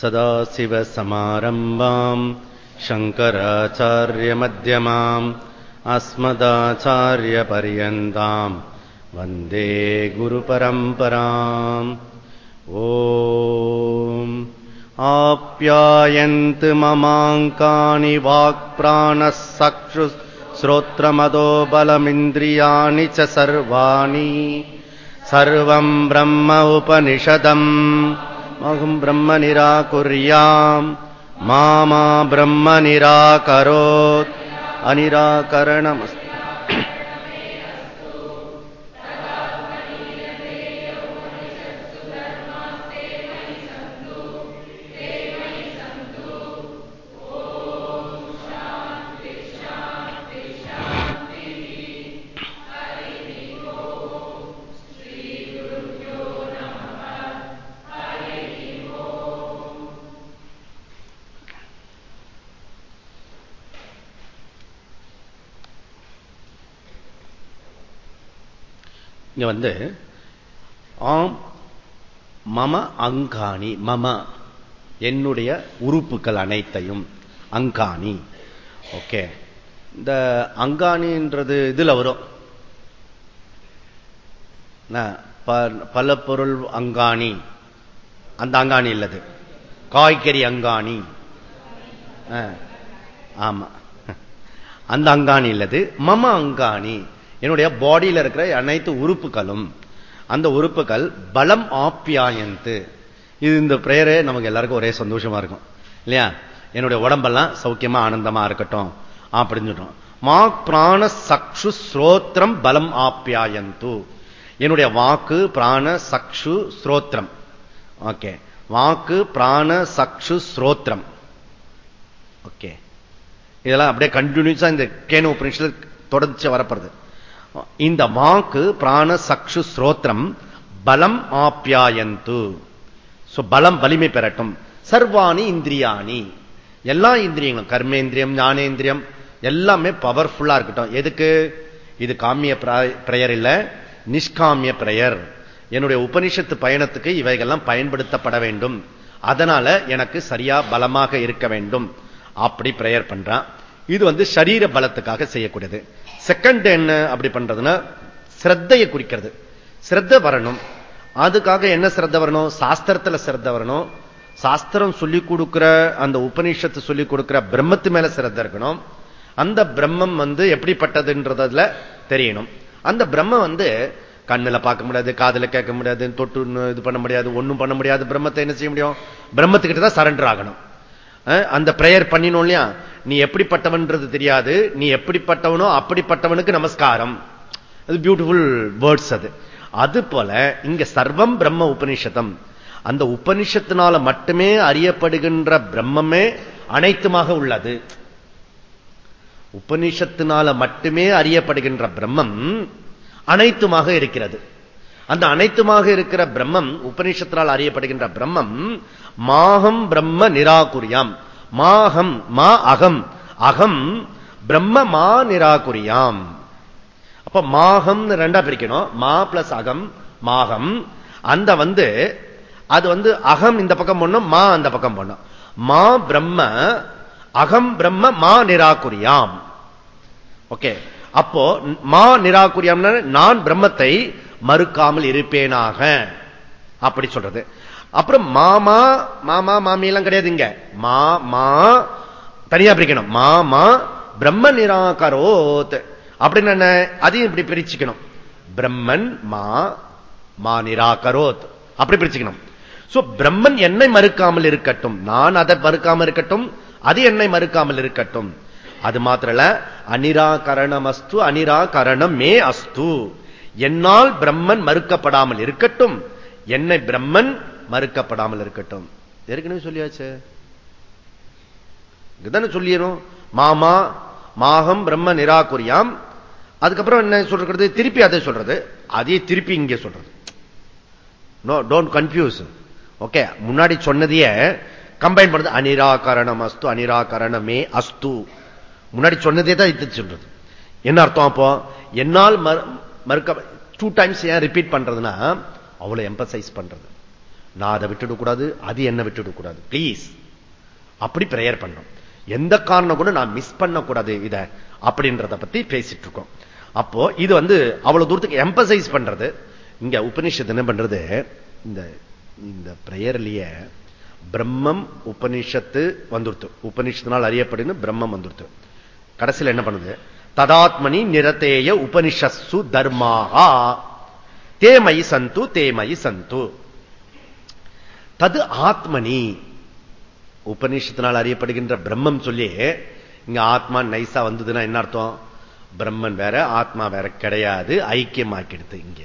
सदाशिवसमारम्भाम् शङ्कराचार्यमध्यमाम् अस्मदाचार्यपर्यन्ताम् वन्दे गुरुपरम्पराम् ॐ आप्यायन्तु ममाङ्कानि वाक्प्राणः चक्षुः श्रोत्रमदो बलमिन्द्रियाणि च सर्वाणि सर्वम् ब्रह्म उपनिषदम्। अहम् ब्रह्म निराकुर्याम्। मा ब्रह्म निराकरोत्। अनिराकरणमस्ति இங்க வந்து ஆம் மம அங்காணி மம என்னுடைய உறுப்புகள் அனைத்தையும் அங்காணி. ஓகே. இந்த அங்காணின்றது இதுல வரும். பல பொருள் அங்காணி. அந்த அங்காணி இல்லது. காய்கறி அங்காணி. ஆமா. அந்த அங்காணி இல்லது. மம அங்காணி. என்னுடைய பாடியில் இருக்கிற அனைத்து உறுப்புகளும் அந்த உறுப்புகள் பலம் ஆப்பியாயந்து இது இந்த பிரேயரே நமக்கு எல்லாருக்கும் ஒரே சந்தோஷமா இருக்கும். இல்லையா? என்னுடைய உடம்பெல்லாம் சௌக்கியமா ஆனந்தமா இருக்கட்டும் அப்படின்னு சொல்றோம் மா பிராண சக்ஷு ஸ்ரோத்திரம் பலம் ஆப்பியாயந்து என்னுடைய வாக்கு பிராண சக்ஷு ஸ்ரோத்திரம் ஓகே. வாக்கு பிராண சக்ஷு ஸ்ரோத்திரம் ஓகே. இதெல்லாம் அப்படியே கண்டினியூஸா இந்த கேன உபநிஷத்தில் தொடர்ச்சி வரப்படுது இந்த வாக்கு பிராண சக்ஷு ஸ்ரோத்திரம் பலம் ஆப்பியாயந்து பலம் வலிமை பெறட்டும். சர்வாணி இந்திரியாணி. எல்லா இந்திரியங்களும் கர்மேந்திரியம் ஞானேந்திரியம் எல்லாமே பவர்ஃபுல்லா இருக்கட்டும். எதுக்கு? இது காமிய பிரயர் இல்ல. நிஷ்காமிய பிரயர் என்னுடைய உபனிஷத்து பயணத்துக்கு இவைகள்லாம் பயன்படுத்தப்பட வேண்டும். அதனால எனக்கு சரியா பலமாக இருக்க வேண்டும். அப்படி பிரேயர் பண்றான். இது வந்து சரீர பலத்துக்காக செய்யக்கூடியது. செகண்ட் என்ன அப்படி பண்றதுன்னா சிரத்தையை குறிக்கிறது. சிரத்த வரணும். அதுக்காக என்ன சிரத்த வரணும்? சாஸ்திரத்துல சிரத்த வரணும். சாஸ்திரம் சொல்லிக் கொடுக்கிற அந்த உபநிஷத்து சொல்லிக் கொடுக்கிற பிரம்மத்து மேல சிரத்த இருக்கணும். அந்த பிரம்மம் வந்து எப்படிப்பட்டதுன்றதுல தெரியணும். அந்த பிரம்மம் வந்து கண்ணுல பார்க்க முடியாது காதல கேட்க முடியாது தொட்டு இது பண்ண முடியாது ஒண்ணும் பண்ண முடியாது. பிரம்மத்தை என்ன செய்ய முடியும்? பிரம்மத்துக்கிட்ட தான் சரண்டர் ஆகணும். அந்த பிரேயர் பண்ணினோம் இல்லையா? நீ எப்படிப்பட்டவன்றது தெரியாது. நீ எப்படிப்பட்டவனோ அப்படிப்பட்டவனுக்கு நமஸ்காரம். அது பியூட்டிஃபுல் வேர்ட்ஸ் அது. அது போல இங்க சர்வம் பிரம்ம உபனிஷதம். அந்த உபனிஷத்தினால மட்டுமே அறியப்படுகின்ற பிரம்மமே அனைத்துமாக உள்ளது. உபனிஷத்தினால மட்டுமே அறியப்படுகின்ற பிரம்மம் அனைத்துமாக இருக்கிறது. அந்த அனைத்துமாக இருக்கிற பிரம்மம் உபனிஷத்தினால் அறியப்படுகின்ற பிரம்மம் மாகம் பிரம்ம நிராகுரியாம். மாகம் மா அகம். அகம் பிரம்ம மா நிராகுரியாம். அப்ப மாகம் ரெண்டா பிரிக்கணும். மா பிளஸ் அகம் மாகம் அந்த வந்து அது வந்து அகம் இந்த பக்கம் பண்ணும் மா அந்த பக்கம் பண்ணும் மா பிரம்ம அகம் பிரம்ம மா நிராகுரியாம். ஓகே. அப்போ மா நிராகுரியாம் நான் பிரம்மத்தை மறுக்காமல் இருப்பேனாக. அப்படி சொல்றது. அப்புறம் மாமா மாமா மாமி எல்லாம் கிடையாதுங்க மாமா மா தனியா பிரிக்கணும். மாமா பிரம்ம நிராகரோத். அப்படின்னு என்ன? அதையும் இப்படி பிரிச்சுக்கணும். பிரம்மன் மா மா நிராகரோத். அப்படி பிரிச்சுக்கணும். சோ பிரம்மன் என்னை மறுக்காமல் இருக்கட்டும். நான் அதை மறுக்காமல் இருக்கட்டும். அது என்னை மறுக்காமல் இருக்கட்டும். அது மாத்திரல அனிராகரணம் அஸ்து அனிராகரணம் மே அஸ்து. என்னால் பிரம்மன் மறுக்கப்படாமல் இருக்கட்டும் என்னை பிரம்மன் மறுக்கப்படாமல் இருக்கட்டும். ஏற்கனவே சொல்லியாச்சு. இதுதானே சொல்லிடும் மாமா மாகம் பிரம்ம நிராகுரியாம். அதுக்கப்புறம் என்ன சொல்றது? திருப்பி அதை சொல்றது. அதே திருப்பி இங்கே சொல்றது. நோ டோன்ட் கன்ஃபியூஸ் ஓகே முன்னாடி சொன்னதையே கம்பைன் பண்றது. அனிராகரணம் அஸ்து அனிராகரணமே அஸ்து. முன்னாடி சொன்னதே தான் இது சொல்றது. என்ன அர்த்தம் அப்போ? என்னால் மறுக்க டூ டைம்ஸ் ஏன் ரிப்பீட் பண்றதுன்னா அவ்வளவு எம்பசைஸ் பண்றது. நான் அதை விட்டுடக்கூடாது அது என்ன விட்டுடக்கூடாது. ப்ளீஸ் அப்படி பிரேயர் பண்ணும் எந்த காரணம் கூட நான் மிஸ் பண்ணக்கூடாது இத அப்படின்றத பத்தி பேசிட்டு இருக்கோம் அப்போ இது வந்து அவ்வளவு தூரத்துக்கு எம்பசைஸ் பண்றது. இங்க உபனிஷத்து என்ன பண்றது? இந்த இந்த பிரேயர்லயே பிரம்மம் உபனிஷத்து வந்துருத்து. உபனிஷத்தினால் அறியப்படுன்னு பிரம்மம் வந்துருத்து. கடைசியில் என்ன பண்ணுது? ததாத்மனி நிரதேய உபனிஷஸ்ஸு தர்மாகா தேமயி சந்து தேமயி சந்து. தது ஆத்மனி. உபனிஷத்தினால் அறியப்படுகின்ற பிரம்மம் சொல்லி இங்க ஆத்மா நைசா வந்ததுன்னா என்ன அர்த்தம்? பிரம்மன் வேற ஆத்மா வேற கிடையாது ஐக்கியமாக்கிடுது இங்க.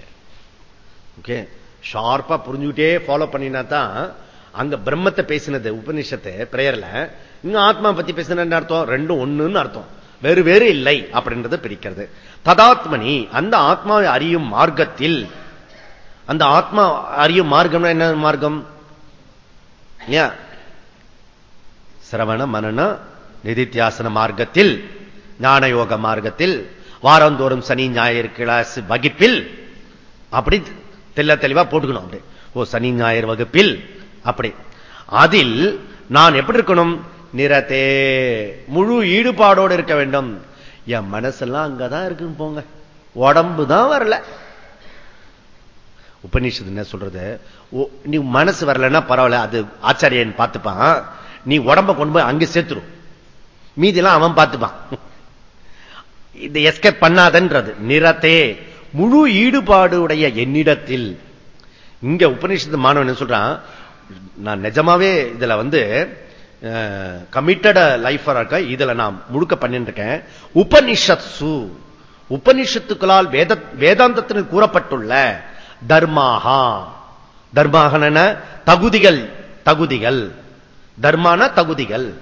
ஓகே? ஷார்ப்பா புரிஞ்சுக்கிட்டே ஃபாலோ பண்ணினா தான் அங்க பிரம்மத்தை பேசினது உபனிஷத்தை பிரேயர்ல இங்க ஆத்மா பத்தி பேசின அர்த்தம்? ரெண்டும் ஒண்ணுன்னு அர்த்தம். வேறு வேறு இல்லை அப்படின்றத பிரிக்கிறது. ததாத்மனி அந்த ஆத்மாவை அறியும் மார்க்கத்தில் அந்த ஆத்மா அறியும் மார்க்கம் என்ன மார்க்கம்? சிரவண மனன நிதித்தியாசன மார்க்கத்தில் ஞான யோக மார்க்கத்தில் வாரந்தோறும் சனி ஞாயிறு கிளாஸ் வகுப்பில் அப்படி தெல்ல தெளிவா போட்டுக்கணும் அப்படி. ஓ சனி ஞாயிறு வகுப்பில் அப்படி. அதில் நான் எப்படி இருக்கணும்? நிறத்தே. முழு ஈடுபாடோடு இருக்க வேண்டும். என் மனசெல்லாம் அங்கதான் இருக்குன்னு போங்க. உடம்பு தான் வரல. உபநிஷத்து என்ன சொல்றது? நீ மனசு வரலன்னா பரவாயில்ல அது ஆச்சாரியன் பார்த்துப்பான். நீ உடம்ப கொண்டு போய் அங்க சேர்த்துரும் மீதிலாம் அவன் பார்த்துப்பான். இந்த எஸ்கேப் பண்ணாதன்றது. நிறத்தே. முழு ஈடுபாடு உடைய என்னிடத்தில். இங்க உபநிஷத்து மாணவன் என்ன சொல்றான்? நான் நிஜமாவே இதுல வந்து கமிட்டட லைஃபா இருக்க? இதுல நான் முழுக்க பண்ணிட்டு இருக்கேன் உபனிஷத் சு உபனிஷத்துக்களால் வேத வேதாந்தத்தில் கூறப்பட்டுள்ள தர்மாகா தர்மாகன தகுதிகள் தகுதிகள். தர்மான தகுதிகள்.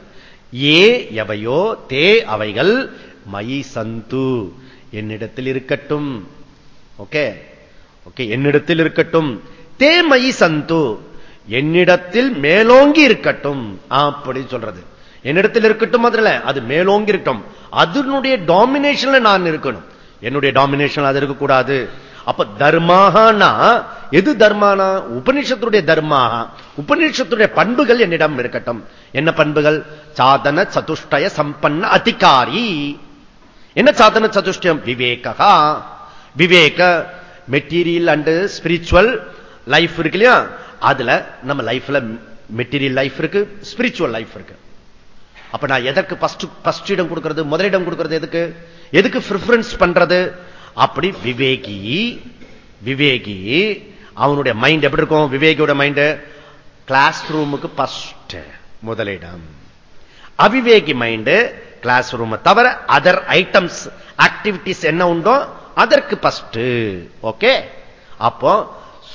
ஏ எவையோ தே அவைகள் மயி சந்து. என்னிடத்தில் இருக்கட்டும். ஓகே? ஓகே என்னிடத்தில் இருக்கட்டும். தே மயி சந்து. என்னிடத்தில் மேலோங்கி இருக்கட்டும். அப்படி சொல்றது. என்னிடத்தில் இருக்கட்டும் அதுல அது மேலோங்கி இருக்கட்டும். அதனுடைய டாமினேஷன்ல நான் இருக்கணும். என்னுடைய டாமினேஷன் அது இருக்கக்கூடாது. அப்ப தர்மாகனா எது தர்மானா? உபனிஷத்துடைய தர்மாக உபனிஷத்துடைய பண்புகள் என்னிடம் இருக்கட்டும். என்ன பண்புகள்? சாதன சதுஷ்டய சம்பன்ன அதிகாரி. என்ன சாதன சதுஷ்டயம் விவேகா விவேக மெட்டீரியல் அண்ட் ஸ்பிரிச்சுவல் லைஃப் இருக்கு இல்லையா? அதுல நம்ம லைஃப்ல மெட்டீரியல் லைஃப் இருக்கு ஸ்பிரிச்சுவல் லைஃப் இருக்கு. அப்ப நான் எதற்கு பஸ்ட் இடம் கொடுக்கிறது முதலிடம் கொடுக்கிறது எதுக்கு? எதுக்கு பிரிஃபரன்ஸ் பண்றது? அப்படி விவேகி விவேகி அவனுடைய மைண்ட் எப்படி இருக்கும்? விவேகியோட மைண்ட் கிளாஸ் ரூமுக்கு பஸ்ட் முதலிடம் அவிவேகி மைண்ட் கிளாஸ் ரூம் தவிர அதர் ஐட்டம்ஸ் ஆக்டிவிட்டிஸ் என்ன உண்டோ அதற்கு பஸ்ட் ஓகே அப்போ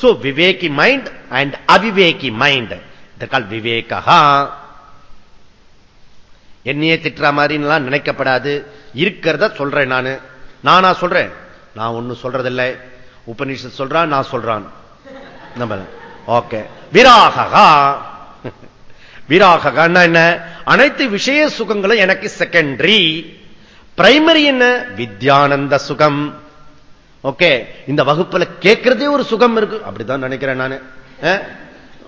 சோ விவேகி மைண்ட் அண்ட் அவிவேகி மைண்ட் கால் விவேகா என்னையே திட்டுற மாதிரிலாம் நினைக்கப்படாது. இருக்கிறத சொல்றேன் நான். நானா சொல்றேன். நான் ஒண்ணு சொல்றதில்லை. உபநிஷத் சொல்றான் நான் சொல்றான். நம்ம ஓகே. விராகா விராகா என்ன? அனைத்து விஷய சுகங்களும் எனக்கு செகண்டரி பிரைமரி என்ன? வித்யானந்த சுகம். ஓகே இந்த வகுப்புல கேட்கறதே ஒரு சுகம் இருக்கு. அப்படிதான் நினைக்கிறேன் நானு.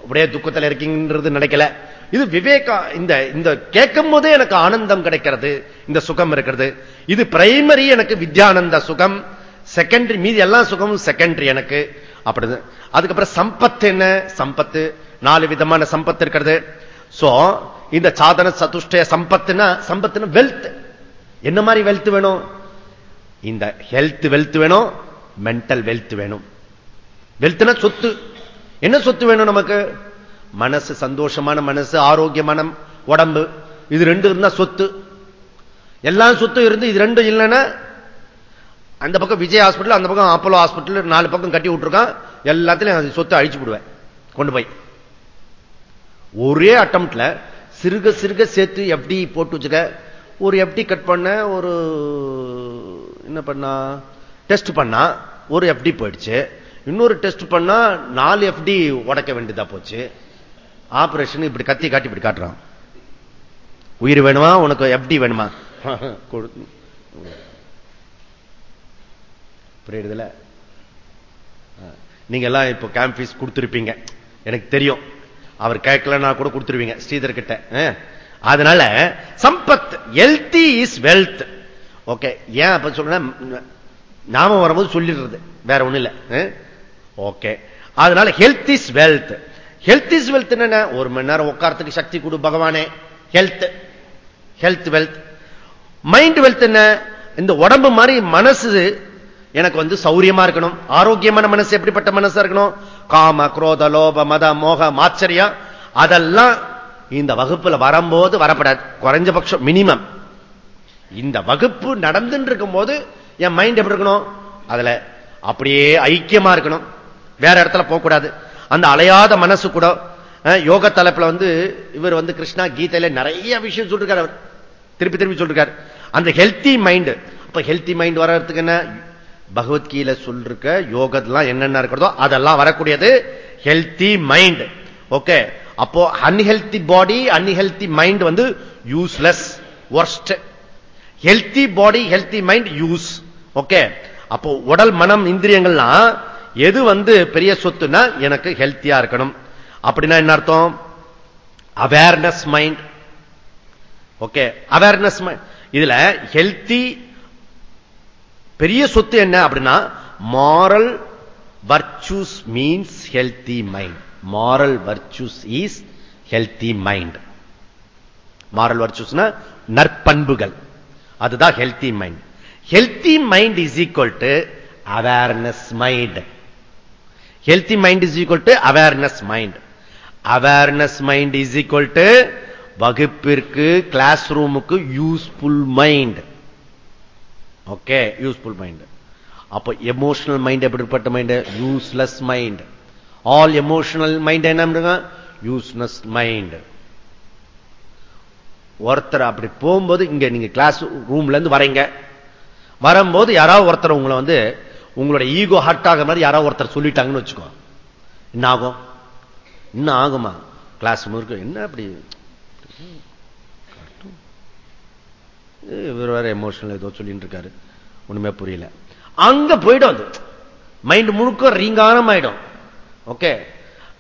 அப்படியே துக்கத்தில் இருக்கீங்கன்றது நினைக்கல. இது விவேகா இந்த இந்த கேட்கும் போதே எனக்கு ஆனந்தம் கிடைக்கிறது இந்த சுகம் இருக்கிறது. இது பிரைமரி எனக்கு வித்யானந்த சுகம். செகண்டரி மீதி எல்லா சுகமும் செகண்டரி எனக்கு. அப்படி அதுக்கப்புறம் சம்பத்து என்ன? சம்பத்து. நாலு விதமான சம்பத்து இருக்கிறது. சோ இந்த சாதன சதுஷ்டய சம்பத்துனா சம்பத்துனா வெல்த் என்ன மாதிரி வெல்த் வேணும்? இந்த ஹெல்த் வெல்த் வேணும் மென்டல் வெல்த் வேணும். வெல்த்னா சொத்து. என்ன சொத்து வேணும் நமக்கு? மனசு சந்தோஷமான மனசு ஆரோக்கியமான உடம்பு. இது ரெண்டு இருந்தா சொத்து. எல்லா சொத்தும் இருந்து இது ரெண்டும் இல்லைன்னா அந்த பக்கம் விஜய் ஹாஸ்பிட்டல் அந்த பக்கம் அப்போலோ ஹாஸ்பிட்டல் நாலு பக்கம் கட்டி விட்டுருக்கான். எல்லாத்திலையும் சொத்தை அழிச்சு விடுவேன் கொண்டு போய். ஒரே அட்டம்ல சிறுக சிறுக சேர்த்து எப்படி போட்டு வச்சுக்க. ஒரு எஃப்டி கட் பண்ண ஒரு என்ன பண்ணா? டெஸ்ட் பண்ணா. ஒரு எஃப்டி போயிடுச்சு. இன்னொரு டெஸ்ட் பண்ணா நாலு எஃப்டி உடைக்க வேண்டியதா போச்சு. ஆபரேஷன் இப்படி கத்தி காட்டி இப்படி காட்டுறான். உயிர் வேணுமா? உனக்கு எஃப்டி வேணுமா? புரியுதுல நீங்க எல்லாம் இப்போ கேம்ப் ஃபீஸ் கொடுத்துருப்பீங்க. எனக்கு தெரியும். அவர் கேட்கலன்னா கூட கொடுத்துருவீங்க. ஸ்ரீதர் கிட்ட அதனால Sampath healthy is wealth okay. ஏன் அப்ப சொல்ற நாம வரும்போது சொல்லிடுறது. வேற ஒண்ணு இல்ல. ஓகே. அதனால health is wealth health is wealth என்ன ஒரு மணி நேரம் உட்காரத்துக்கு சக்தி கொடு பகவானே. Health health wealth mind wealth என்ன? இந்த உடம்பு மாதிரி மனசு எனக்கு வந்து சௌரியமா இருக்கணும். ஆரோக்கியமான மனசு எப்படிப்பட்ட மனசா இருக்கணும்? காம குரோத லோப மத மோக மாச்சரியம். அதெல்லாம் இந்த வகுப்புல வரும்போது வரப்படாது. குறைஞ்சபட்சம் மினிமம் இந்த வகுப்பு நடந்துட்டு இருக்கும் போது என் மைண்ட் எப்படி இருக்கணும்? அதுல அப்படியே ஐக்கியமா இருக்கணும். வேற இடத்துல போகக்கூடாது. அந்த அலையாத மனசு கூட யோக தலைப்புல வந்து இவர் வந்து கிருஷ்ணா கீதையில நிறைய விஷயம் சொல்லிருக்காரு அவர். திருப்பி திருப்பி சொல்லிருக்காரு. அந்த ஹெல்த்தி மைண்ட் அப்ப ஹெல்த்தி மைண்ட் வர்றதுக்கு என்ன? பகவத்கீதை சொல்லிருக்க யோகத்தெல்லாம் என்னென்ன இருக்கிறதோ அதெல்லாம் வரக்கூடியது ஹெல்த்தி மைண்ட் ஓகே அப்போ அன்ஹெல்தி பாடி அன்ஹெல்தி மைண்ட் வந்து useless worst healthy body healthy mind use okay அப்போ உடல் மனம் இந்திரியங்கள்லாம் எது வந்து பெரிய சொத்துனா எனக்கு ஹெல்த்தியா இருக்கணும். அப்படின்னா என்ன அர்த்தம்? Awareness mind okay awareness mind இதுல ஹெல்த்தி பெரிய சொத்து என்ன அப்படின்னா moral virtues means healthy mind moral virtues is healthy mind moral வர்ச்சூஸ்னா நற்பண்புகள். அதுதான் healthy mind healthy mind is equal to awareness mind healthy mind is equal to awareness mind awareness mind is equal to வகுப்பிற்கு class ரூமுக்கு useful mind okay useful mind அப்போ emotional mind எப்படிப்பட்ட mind useless mind all emotional mind என்ன useless mind ஒருத்தர் அப்படி போகும்போது இங்க நீங்க கிளாஸ் ரூம்ல இருந்து வரீங்க. வரும்போது யாராவது ஒருத்தர் உங்களை வந்து உங்களோட ஈகோ ஹர்ட் ஆகிற மாதிரி யாராவது ஒருத்தர் சொல்லிட்டாங்கன்னு வச்சுக்கோ. என்ன ஆகும்? இன்னும் ஆகுமா? கிளாஸ் முழுக்க என்ன அப்படி? இவர் வேற எமோஷனல் ஏதோ சொல்லிட்டு இருக்காரு. ஒண்ணுமே புரியல. அங்க போயிடும் அது. மைண்ட் முழுக்க ரீங்காரம் ஆயிடும் ஓகே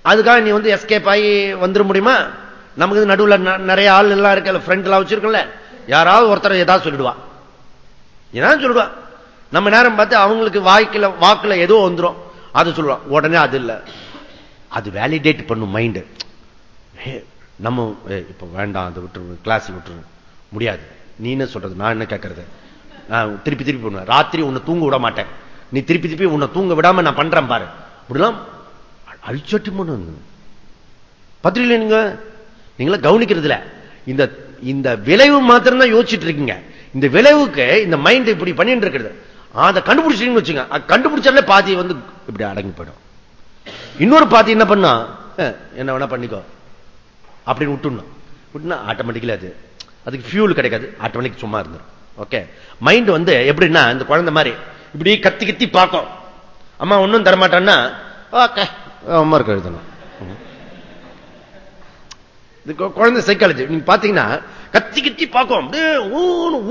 அதுக்காக நீ வந்து எஸ்கேப் ஆகி வந்துட முடியுமா? நமக்கு நடுவில் நிறைய ஆள் எல்லாம் இருக்கல ஃப்ரெண்ட் எல்லாம் வச்சிருக்கல யாராவது ஒருத்தர் ஏதாவது சொல்லிடுவான் ஏதாவது சொல்லிடுவா. நம்ம நேரம் பார்த்து அவங்களுக்கு வாய்க்கில் வாக்குல ஏதோ வந்துடும் அது சொல்லுவான் உடனே அது இல்லை. அது வேலிடேட் பண்ணும் மைண்டு நம்ம இப்ப வேண்டாம் அதை விட்டுரு கிளாஸ் விட்டுரு. முடியாது. நீ என்ன சொல்றது நான் என்ன கேட்கறது நான் திருப்பி திருப்பி பண்ணுவேன் ராத்திரி உன்னை தூங்க விட மாட்டேன். நீ திருப்பி திருப்பி உன்னை தூங்க விடாம நான் பண்றேன் பாரு. அப்படிலாம் அழிச்சட்டி பண்ணு பத்திரிகை நீங்க நீங்களும் கவனிக்கிறது இல்ல இந்த இந்த விளைவு மாத்திரம் தான் யோசிச்சுட்டு இருக்கீங்க இந்த விளைவுக்கு இந்த மைண்ட் இப்படி பண்ணிட்டு இருக்கிறது அதை கண்டுபிடிச்சிங்கன்னு வச்சுங்க. கண்டுபிடிச்சாலே பாதி வந்து இப்படி அடங்கி போயிடும். இன்னொரு பாதி என்ன பண்ணா என்ன வேணா பண்ணிக்கோ. அப்படின்னு விட்டுணும் விட்டுனா ஆட்டோமேட்டிக்கலி அது அதுக்கு ஃபியூல் கிடைக்காது. ஆட்டோமேட்டிக் சும்மா இருந்துடும் ஓகே மைண்ட் வந்து எப்படின்னா இந்த குழந்தை மாதிரி இப்படி கத்தி கத்தி பார்க்கும். அம்மா ஒன்றும் தரமாட்டான்னா ஓகே. அம்மா இருக்க எழுதணும் இது குழந்தை சைக்காலஜி நீங்க பாத்தீங்கன்னா கத்தி கத்தி பார்க்கும். அப்படியே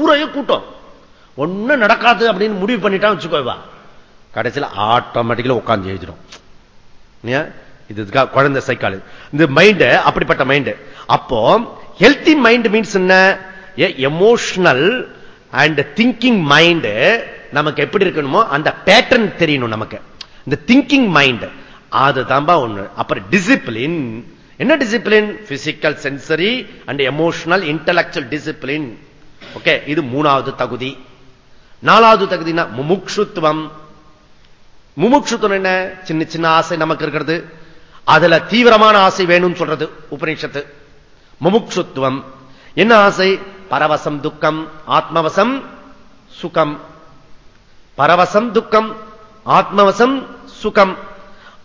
ஊரையே கூட்டம். ஒன்னும் நடக்காது அப்படின்னு முடிவு பண்ணிட்டான் வச்சுக்கோவா கடைசியில் ஆட்டோமேட்டிக்கலா உட்காந்து எழுதிடும். இது குழந்தை சைக்காலஜி இந்த மைண்ட் அப்படிப்பட்ட மைண்ட் அப்போ ஹெல்த்தி மைண்ட் மீன்ஸ் என்ன? எமோஷனல் அண்ட் திங்கிங் மைண்ட் நமக்கு எப்படி இருக்கணுமோ அந்த பேட்டர்ன் தெரியணும் நமக்கு. இந்த திங்கிங் மைண்ட் அதுதான் ஒண்ணு. அப்புறம் டிசிப்ளின் என்ன discipline physical sensory and emotional intellectual discipline okay இது மூணாவது தகுதி. நாலாவது தகுதினா முமுக்ஷுத்துவம். முமுக்ஷுத்துவம் என்ன? சின்ன சின்ன ஆசை நமக்கு இருக்கிறது. அதுல தீவிரமான ஆசை வேணும்னு சொல்றது உபநிஷத்து. முமுக்ஷுத்துவம். என்ன ஆசை? பரவசம் துக்கம் ஆத்மவசம் சுகம். பரவசம் துக்கம் ஆத்மவசம் சுகம்.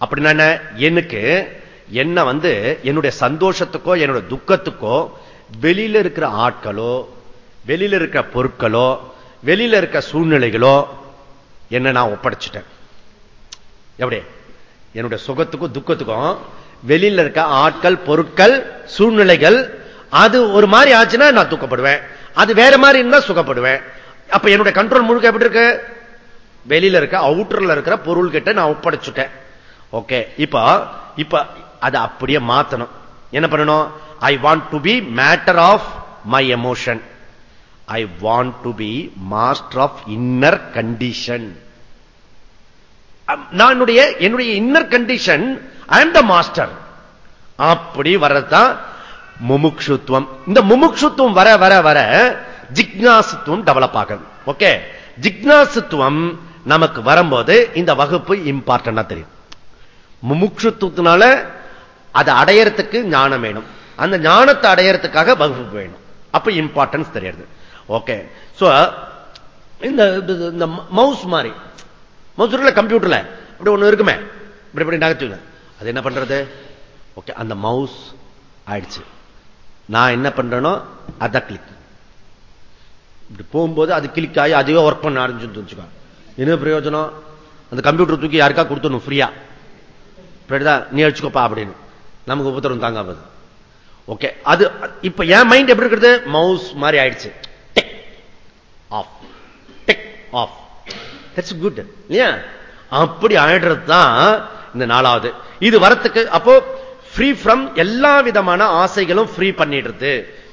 அப்படின்னா எனக்கு என்ன வந்து என்னுடைய சந்தோஷத்துக்கோ என்னுடைய துக்கத்துக்கோ வெளியில இருக்கிற ஆட்களோ வெளியில இருக்கிற பொருட்களோ வெளியில இருக்க சூழ்நிலைகளோ என்ன நான் ஒப்படைச்சிட்டேன். எப்படி? என்னுடைய சுகத்துக்கும் துக்கத்துக்கும் வெளியில இருக்க ஆட்கள் பொருட்கள் சூழ்நிலைகள் அது ஒரு மாதிரி ஆச்சுன்னா நான் துக்கப்படுவேன். அது வேற மாதிரி இருந்தா சுகப்படுவேன். அப்ப என்னுடைய கண்ட்ரோல் முழுக்க எப்படி இருக்கு? வெளியில இருக்க அவுட்டர்ல இருக்கிற பொருள் கிட்ட நான் ஒப்படைச்சுட்டேன். ஓகே இப்ப இப்ப அதை அப்படியே மாத்தணும். என்ன பண்ணணும்? I want to be matter of my emotion I want to be master of inner condition நான் என்னுடைய என்னுடைய inner condition I am the master அப்படி வர்றதுதான் முமுக்ஷுத்துவம். இந்த முமுக்ஷுத்துவம் வர வர வர ஜிக்னாசுத்துவம் டெவலப் ஆகும் ஓகே ஜிக்னாசுத்துவம் நமக்கு வரும்போது இந்த வகுப்பு இம்பார்ட்டன்டா தெரியும். முமுக்ஷுத்துவத்தினால அதை அடையறதுக்கு ஞானம் வேணும். அந்த ஞானத்தை அடையறதுக்காக வகுப்பு வேணும். அப்ப இம்பார்ட்டன்ஸ் தெரியாது. ஓகே சோ இந்த இந்த மவுஸ் மாதிரி. மவுஸ் கம்ப்யூட்டர்ல இப்படி ஒண்ணு இருக்குமே. இப்படி இப்படி நகர்த்துங்க. அது என்ன பண்றது? ஓகே அந்த மவுஸ் ஆயிடுச்சு. நான் என்ன பண்றேனோ அதை கிளிக் இப்படி போகும்போது அது கிளிக் ஆகி அதுவே ஒர்க் பண்ண ஆரம்பிச்சுன்னு வச்சுக்கோ என்ன பிரயோஜனம்? அந்த கம்ப்யூட்டர் தூக்கி யாருக்கா கொடுத்துடணும்? ஃப்ரீயா நீ அடிச்சுக்கோப்பா அப்படின்னு. நமக்கு உபத்திரம் தாங்க ஓகே அது இப்ப என் மைண்ட் எப்படி இருக்கிறது? மவுஸ் மாதிரி ஆயிடுச்சு. Tech of tech of that's good இல்லையா? அப்படி ஆயிடுறது தான் இந்த நாலாவது. இது வரத்துக்கு அப்போ ஃப்ரீ ஃப்ரம் எல்லா விதமான ஆசைகளும் ஃப்ரீ பண்ணிடுறது.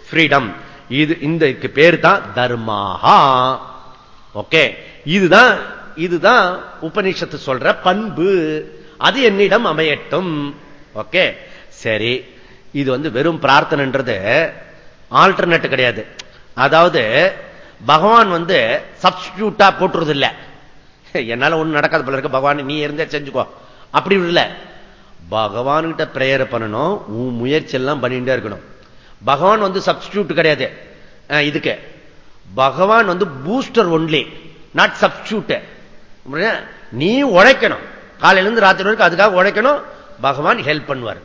ஃப்ரீடம் இது இந்த பேர் தான் தர்மாஹா. ஓகே இதுதான் இதுதான் உபநிஷத்து சொல்ற பண்பு. அது என்னிடம் அமையட்டும். ஓகே சரி இது வந்து வெறும் பிரார்த்தனைன்றது ஆல்டர்னேட் கிடையாது. அதாவது பகவான் வந்து சப்ஸ்டியூட்டா போட்டுறது இல்லை என்னால ஒண்ணு நடக்காது போல இருக்கு. பகவான் நீ இருந்தே செஞ்சுக்கோ. அப்படி இல்ல பகவான்கிட்ட பிரேயர் பண்ணணும் உன் முயற்சி எல்லாம் பண்ணிட்டே இருக்கணும். பகவான் வந்து சப்ஸ்டியூட் கிடையாது. இதுக்கு. பகவான் வந்து பூஸ்டர் ஒன்லி நாட் சப்ஸ்டியூட் நீ உழைக்கணும். காலையிலிருந்து ராத்திரி வரைக்கும் அதுக்காக உழைக்கணும். பகவான் ஹெல்ப் பண்ணுவார்.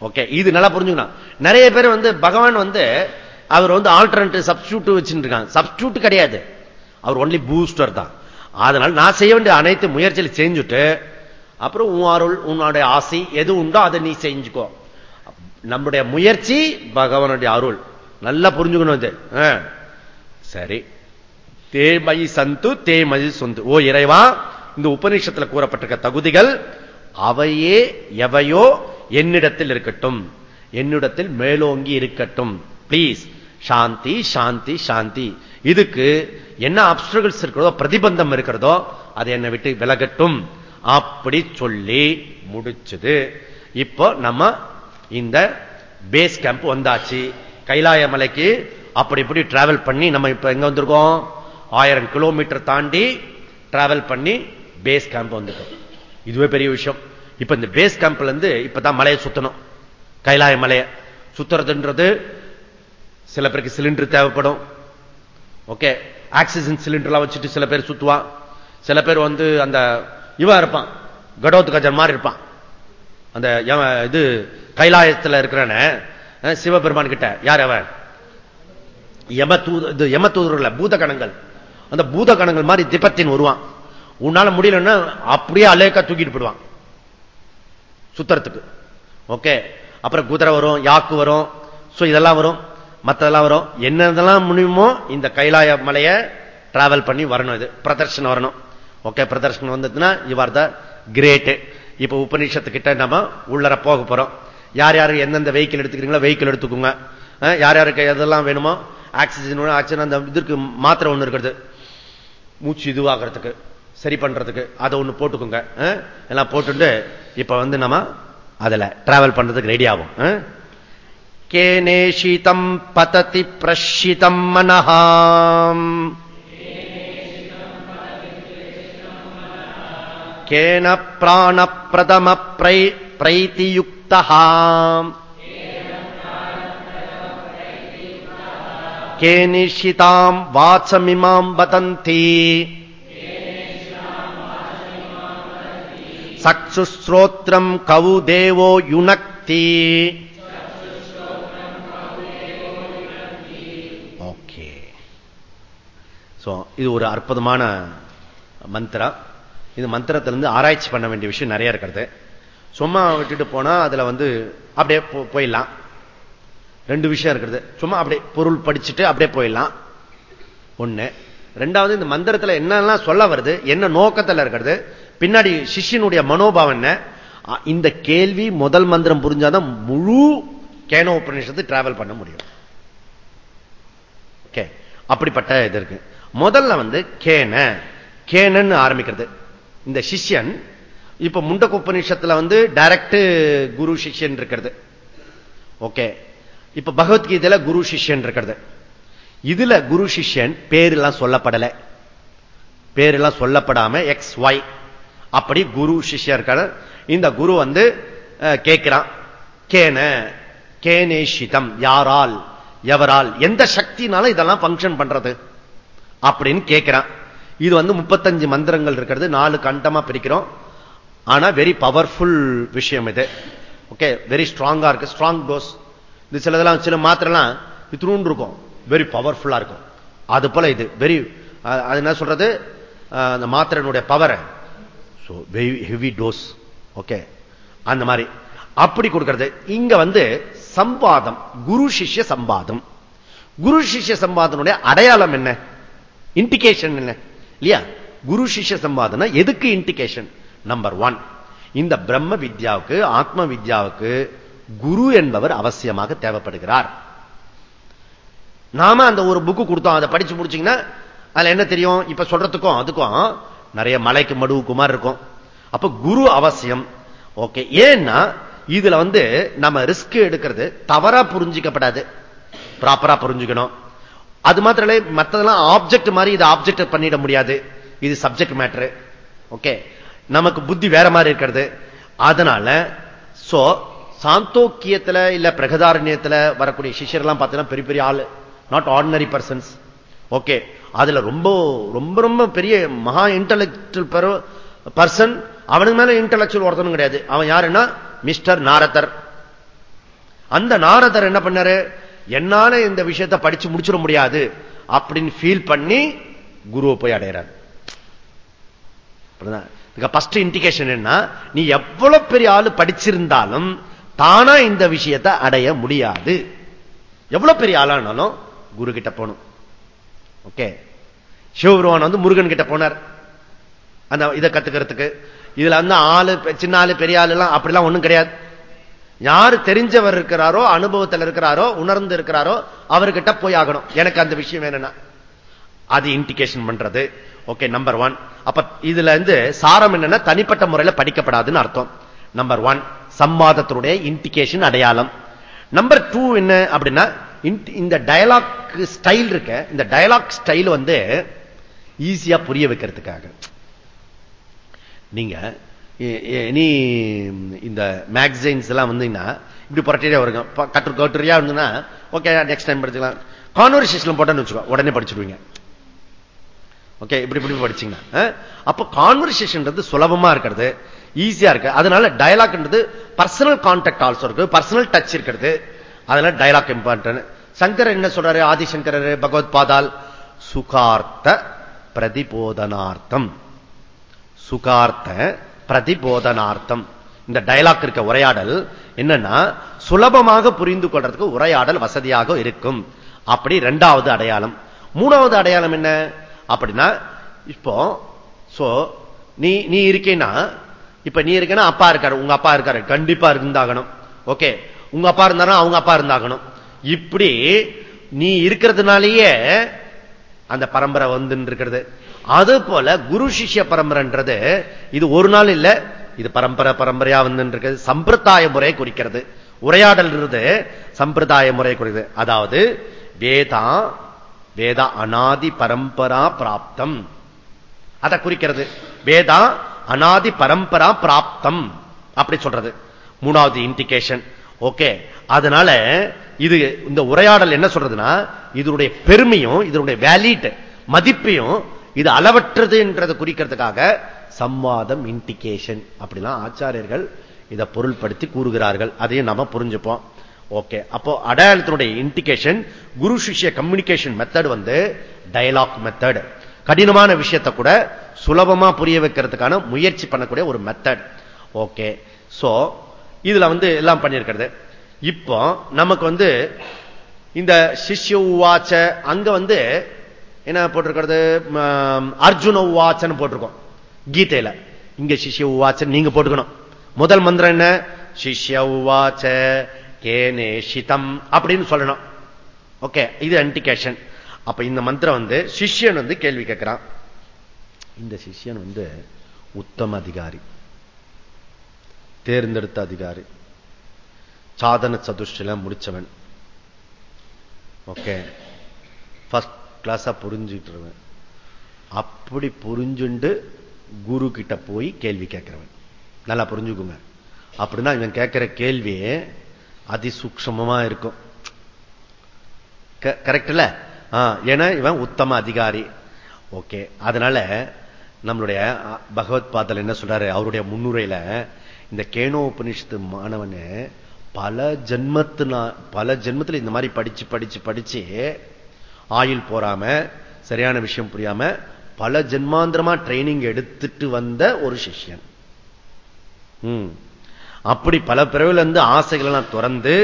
ஓகே இது நல்லா புரிஞ்சுக்கணும். நிறைய பேர் வந்து பகவான் வந்து அவர் வந்து ஆல்டர்னேட்டிவ் சப்ஸ்டியூட் வச்சுட்டு இருக்காங்க சப்ஸ்டியூட் கிடையாது. அவர் ஒன்லி பூஸ்டர் தான். அதனால் நான் செய்ய வேண்டிய அனைத்து முயற்சியில் செஞ்சுட்டு அப்புறம் உன் அருள் உன்னுடைய ஆசை எது உண்டோ அதை நீ செஞ்சுக்கோ. நம்முடைய முயற்சி பகவானுடைய அருள். நல்லா புரிஞ்சுக்கணும் இது. சரி. தேமயி சந்து தேமயி சொந்து. ஓ இறைவா இந்த உபநிஷத்துல கூறப்பட்டிருக்க தகுதிகள் அவையே எவையோ என்னிடத்தில் இருக்கட்டும். என்னிடத்தில் மேலோங்கி இருக்கட்டும். பிளீஸ் சாந்தி சாந்தி சாந்தி. இதுக்கு என்ன அப்டர்கள்ஸ் இருக்கிறதோ பிரதிபந்தம் இருக்கிறதோ அது என்னை விட்டு விலகட்டும். அப்படி சொல்லி முடிச்சது. இப்போ நம்ம இந்த பேஸ் கேம்ப் வந்தாச்சு. கைலாய மலைக்கு அப்படி இப்படி டிராவல் பண்ணி நம்ம இப்ப எங்க வந்திருக்கோம்? ஆயிரம் கிலோமீட்டர் தாண்டி டிராவல் பண்ணி பேஸ் கேம்ப் வந்துட்டோம். இதுவே பெரிய விஷயம். இப்ப இந்த பேஸ் கேம்ப்ல இருந்து இப்பதான் மலையை சுத்தணும். கைலாய மலையை. சுத்துறதுன்றது சில பேருக்கு சிலிண்டர் தேவைப்படும். ஓகே ஆக்சிஜன் சிலிண்டர்லாம் வச்சுட்டு சில பேர் சுத்துவான். சில பேர் வந்து அந்த இவன் இருப்பான். கடோத் கஜன் மாதிரி இருப்பான். அந்த இது கைலாயத்தில் இருக்கிறன சிவபெருமான் கிட்ட. யார் அவன்? யம தூது பூத கணங்கள் அந்த பூத கணங்கள் மாதிரி திபத்தின் வருவான். உன்னால முடியலன்னா அப்படியே அலேக்கா தூக்கிட்டு போடுவான் சுத்தறதுக்கு. ஓகே அப்புறம் குதிரை வரும் யாக்கு வரும். இதெல்லாம் வரும். மற்றதெல்லாம் வரும். என்னதெல்லாம் முடியுமோ இந்த கைலாய மலையை டிராவல் பண்ணி வரணும் இது. பிரதர்ஷனம் வரணும். ஓகே பிரதர்ஷனம் வந்ததுன்னா இவர் த கிரேட் இப்ப உபநிஷத்துக்கிட்ட நம்ம உள்ளர போக போறோம். யார் யாரு எந்தெந்த வெஹிக்கிள் எடுத்துக்கிறீங்களோ வெஹிக்கிள் எடுத்துக்கோங்க. யார் யாருக்கு எதெல்லாம் வேணுமோ ஆக்சிஜன் ஆக்சிஜன் அந்த இதற்கு மாத்திரை ஒன்று இருக்கிறது. மூச்சு இதுவாகிறதுக்கு. சரி பண்றதுக்கு. அதை ஒண்ணு போட்டுக்கோங்க. எல்லாம் போட்டு இப்ப வந்து நம்ம அதுல டிராவல் பண்றதுக்கு ரெடி ஆகும் கேனேஷிதம் பததி பிரஷிதம் மனஹாம். கேன பிராண பிரதம பிரைத்தியுக்தா கேனிஷிதாம் வாசமிமாம் வதந்தி. சக்ஷுஸ்ரோத்திரம் கவு தேவோ யுனக்தி. ஓகே. இது ஒரு அற்புதமான மந்திரம் இது மந்திரத்திலிருந்து ஆராய்ச்சி பண்ண வேண்டிய விஷயம் நிறைய இருக்கிறது. சும்மா விட்டுட்டு போனா அதுல வந்து அப்படியே போயிடலாம். ரெண்டு விஷயம் இருக்கிறது சும்மா அப்படியே பொருள் படிச்சுட்டு அப்படியே போயிடலாம். ஒண்ணு. ரெண்டாவது இந்த மந்திரத்துல என்னெல்லாம் சொல்ல வருது என்ன நோக்கத்தில் இருக்கிறது பின்னாடி சிஷியனுடைய மனோபாவம் என்ன? இந்த கேள்வி முதல் மந்திரம் புரிஞ்சாதான் முழு கேனோ உபநிஷத்து டிராவல் பண்ண முடியும். ஓகே. அப்படிப்பட்ட இது இருக்கு. முதல்ல வந்து கேன. கேனன்னு ஆரம்பிக்கிறது. இந்த சிஷ்யன் இப்ப முண்டக உபநிஷத்துல வந்து டைரக்ட் குரு சிஷ்யன் இருக்கிறது. ஓகே. இப்ப பகவத்கீதையில குரு சிஷ்யன் இருக்கிறது. இதுல குரு சிஷ்யன் பேரெல்லாம் சொல்லப்படல. பேரெல்லாம் சொல்லப்படாம எக்ஸ் ஒய் அப்படி குரு சிஷ்யர் இருக்காரு. இந்த குரு வந்து கேட்கிறான் கேன கேனேஷிதம் யாரால் எவரால் எந்த சக்தினால இதெல்லாம் ஃபங்க்ஷன் பண்றது? அப்படின்னு கேட்கிறான் இது வந்து முப்பத்தஞ்சு மந்திரங்கள் இருக்கிறது. நாலு கண்டமா பிரிக்கிறோம். ஆனா வெரி பவர்ஃபுல் விஷயம் இது. ஓகே வெரி ஸ்ட்ராங்கா இருக்கு. ஸ்ட்ராங் டோஸ் இது சிலதெல்லாம் சில மாத்திரலாம் இத்தினூன் இருக்கும். வெரி பவர்ஃபுல்லா இருக்கும். அது போல இது. வெரி அது என்ன சொல்றது? அந்த மாத்திரனுடைய பவரை ஹெவி டோஸ் ஓகே அந்த மாதிரி. அப்படி கொடுக்கிறது. இங்க வந்து சம்பாதம். குரு சிஷ்ய சம்பாதம். குரு சிஷ்ய சம்பாதனுடைய அடையாளம் என்ன? இண்டிகேஷன் என்ன? இல்லையா? குரு சிஷ்ய சம்பாதனா எதுக்கு இண்டிகேஷன் நம்பர் ஒன் இந்த பிரம்ம வித்யாவுக்கு ஆத்ம வித்யாவுக்கு குரு என்பவர் அவசியமாக தேவைப்படுகிறார். நாம அந்த ஒரு புக்கு கொடுத்தோம். அதை படிச்சு முடிச்சீங்கன்னா அதுல என்ன தெரியும்? இப்ப சொல்றதுக்கும் அதுக்கும் நிறைய மலைக்கு மடுவுக்கு மாதிரி இருக்கும். அப்ப குரு அவசியம். ஓகே ஏன்னா இதுல வந்து நம்ம ரிஸ்க் எடுக்கிறது தவறா புரிஞ்சிக்கப்படாது. ப்ராப்பரா புரிஞ்சுக்கணும். அது மாத்திரம் மற்றதெல்லாம் ஆப்ஜெக்ட் மாதிரி இது ஆப்ஜெக்ட் பண்ணிட முடியாது. இது சப்ஜெக்ட் மேட்ரு ஓகே நமக்கு புத்தி வேற மாதிரி இருக்கிறது. அதனால சோ சாந்தோக்கியத்துல இல்ல பிரகதாரண்யத்துல வரக்கூடிய சிஷ்யர்லாம் பார்த்தீங்கன்னா பெரிய பெரிய ஆள். நாட் ஆர்டினரி பர்சன்ஸ் ஓகே அதுல ரொம்ப ரொம்ப ரொம்ப பெரிய மகா இன்டலெக்சுவல் பர்சன் அவனுக்கு மேல இன்டலெக்சுவல் ஒருத்தனும் கிடையாது. அவன் யாருன்னா? மிஸ்டர் நாரதர். அந்த நாரதர் என்ன பண்ணாரு? என்னால இந்த விஷயத்தை படிச்சு முடிச்சிட முடியாது அப்படின்னு ஃபீல் பண்ணி குருவை போய் அடையிறார். ஃபர்ஸ்ட் இண்டிகேஷன் என்ன நீ எவ்வளவு பெரிய ஆளு படிச்சிருந்தாலும் தானா இந்த விஷயத்தை அடைய முடியாது. எவ்வளவு பெரிய ஆளானாலும் குரு கிட்ட போகணும். ஓகே சிவபெருமான் வந்து முருகன் கிட்ட போனார். அந்த இதை கத்துக்கிறதுக்கு. இதுல வந்து ஆளு சின்ன ஆளு பெரிய ஆளு எல்லாம் அப்படிலாம் ஒண்ணும் கிடையாது. யாரு தெரிஞ்சவர் இருக்கிறாரோ அனுபவத்தில் இருக்கிறாரோ உணர்ந்து இருக்கிறாரோ அவர்கிட்ட போய் ஆகணும். எனக்கு அந்த விஷயம் வேணும்னா. அது இண்டிகேஷன் பண்றது. ஓகே நம்பர் ஒன் அப்ப இதுல இருந்து சாரம் என்னன்னா தனிப்பட்ட முறையில படிக்கப்படாதுன்னு அர்த்தம். நம்பர் ஒன் சம்வாதத்தினுடைய இண்டிகேஷன் அடையாளம். நம்பர் டூ என்ன அப்படின்னா இந்த டயலாக் ஸ்டைல் இருக்க இந்த டயலாக் ஸ்டைல் வந்து ஈஸியா புரிய வைக்கிறதுக்காக. நீங்க எ- நீ இந்த மேக்சைன்ஸ் எல்லாம் வந்தீங்கன்னா இப்படி புரட்டியே வருங்க. ப- கட்டு கட்டுரையா இருந்ததுன்னா ஓகே நெக்ஸ்ட் டைம் படிச்சுக்கலாம். கான்வர்சேஷன் போட்டேன்னு வச்சுக்கோ உடனே படிச்சிருவீங்க ஓகே இப்படி இப்படி படிச்சீங்கன்னா அப்ப கான்வர்சேஷன்ன்றது சுலபமா இருக்கிறது ஈஸியா இருக்கு. அதனால டயலாக்ன்றது பர்சனல் கான்டாக்ட் ஆல்சோ இருக்கு. பர்சனல் டச் இருக்கிறது. அதனால டயலாக் இம்பார்ட்டன் சங்கரர் என்ன சொல்றாரு? ஆதிசங்கரர் பகவத் பாதால் சுகார்த்த பிரதிபோதனார்த்தம். சுகார்த்த பிரதிபோதனார்த்தம். இந்த டயலாக் இருக்க உரையாடல் என்னன்னா சுலபமாக புரிந்து கொள்றதுக்கு உரையாடல் வசதியாக இருக்கும். அப்படி இரண்டாவது அடையாளம். மூணாவது அடையாளம் என்ன? அப்படின்னா இப்போ சோ நீ நீ இருக்கேன்னா இப்ப நீ இருக்கேன்னா அப்பா இருக்காரு உங்க அப்பா இருக்காரு கண்டிப்பா இருந்தாகணும். ஓகே உங்க அப்பா இருந்தாலும் அவங்க அப்பா இருந்தாகணும். இப்படி நீ இருக்கிறதுனாலேயே அந்த பரம்பரை வந்து இருக்கிறது அது போல குரு சிஷ்ய பரம்பரைன்றது இது ஒரு நாள் இல்ல இது பரம்பரை பரம்பரையா வந்து இருக்கிறது சம்பிரதாய முறை குறிக்கிறது. உரையாடல் சம்பிரதாய முறை குறிக்கிறது. அதாவது வேதா வேதா அனாதி பரம்பரா பிராப்தம். அதை குறிக்கிறது. வேதா அனாதி பரம்பரா பிராப்தம். அப்படி சொல்றது. மூணாவது இண்டிகேஷன் ஓகே. அதனால இது இந்த உரையாடல் என்ன சொல்றதுன்னா இதனுடைய பெருமையும் இதனுடைய வேலிட் மதிப்பையும் இது அளவற்றது என்றதை குறிக்கிறதுக்காக சம்வாதம் இண்டிகேஷன் அப்படிலாம் ஆச்சாரியர்கள் இதை பொருள்படுத்தி கூறுகிறார்கள். அதையும் நாம புரிஞ்சுப்போம். ஓகே. அப்போ அடையாளத்தினுடைய இண்டிகேஷன் குரு சிஷ்ய கம்யூனிகேஷன் மெத்தட் வந்து டயலாக் மெத்தட் கடினமான விஷயத்தை கூட சுலபமா புரிய வைக்கிறதுக்கான முயற்சி பண்ணக்கூடிய ஒரு மெத்தட் ஓகே. சோ இதுல வந்து எல்லாம் பண்ணியிருக்கிறது. இப்போ நமக்கு வந்து இந்த சிஷ்ய உவாச்ச அங்க வந்து என்ன போட்டிருக்கிறது? அர்ஜுன உவாச்சன்னு போட்டிருக்கோம். கீதையில. இங்க சிஷ்ய உவாச்சன் நீங்க போட்டுக்கணும். முதல் மந்திரம் என்ன? சிஷ்ய உவாச்ச கேனேஷிதம் அப்படின்னு சொல்லணும். ஓகே இது அண்டிகேஷன் அப்ப இந்த மந்திரம் வந்து சிஷ்யன் வந்து கேள்வி கேட்கிறான். இந்த சிஷ்யன் வந்து உத்தம அதிகாரி. தேர்ந்தெடுத்த அதிகாரி. சாதன சதுஷ்டில முடிச்சவன். ஓகே. ஃபர்ஸ்ட் கிளாஸா புரிஞ்சுட்டு அப்படி புரிஞ்சுண்டு குரு கிட்ட போய் கேள்வி கேட்கிறவன். நல்லா புரிஞ்சுக்குங்க. அப்படின்னா இவன் கேட்கிற கேள்வி அதிசூக்ஷமா இருக்கும். கரெக்ட்ல ஏன்னா இவன் உத்தம அதிகாரி. ஓகே. அதனால நம்மளுடைய பகவத் பாதல் என்ன சொல்றாரு? அவருடைய முன்னுரையில இந்த கேனோ உபனிஷத்து மாணவன் பல ஜென்மத்து பல ஜென்மத்தில் இந்த மாதிரி படிச்சு படிச்சு படிச்சு ஆயில் போறாம சரியான விஷயம் புரியாம பல ஜென்மாந்திரமா ட்ரைனிங் எடுத்துட்டு வந்த ஒரு சிஷ்யன். அப்படி பல பிறவில இருந்து ஆசைகள் எல்லாம் துறந்து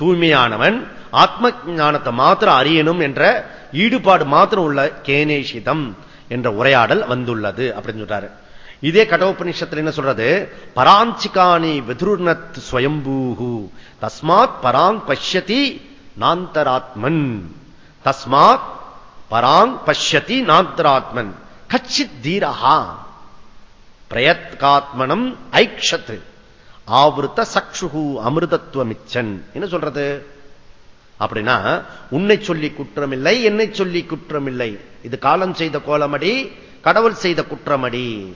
தூய்மையானவன் ஆத்ம ஞானத்தை மாத்திரம் அறியணும் என்ற ஈடுபாடு மாத்திரம் உள்ள கேனேஷிதம் என்ற உரையாடல் வந்துள்ளது அப்படின்னு சொல்றாரு. இதே கடோபனிஷத்துல என்ன சொல்றது? பராஞ்சிகாணி வெதுர்ணத் ஸ்வயம்பூஹு. தஸ்மாத் பராங் பஷ்யதி நாந்தராத்மன். தஸ்மாத் பராங் பஷ்யதி நாந்தராத்மன். கச்சித் தீரஹா. பிரயத்காத்மனம் ஐக்ஷத்து ஆவருத்த சக்ஷுகு அமிர்தத்துவமிச்சன் என்ன சொல்றது? அப்படின்னா உன்னை சொல்லி குற்றமில்லை என்னை சொல்லி குற்றமில்லை. இது காலம் செய்த கோலமடி கடவுள் செய்த குற்றமடி.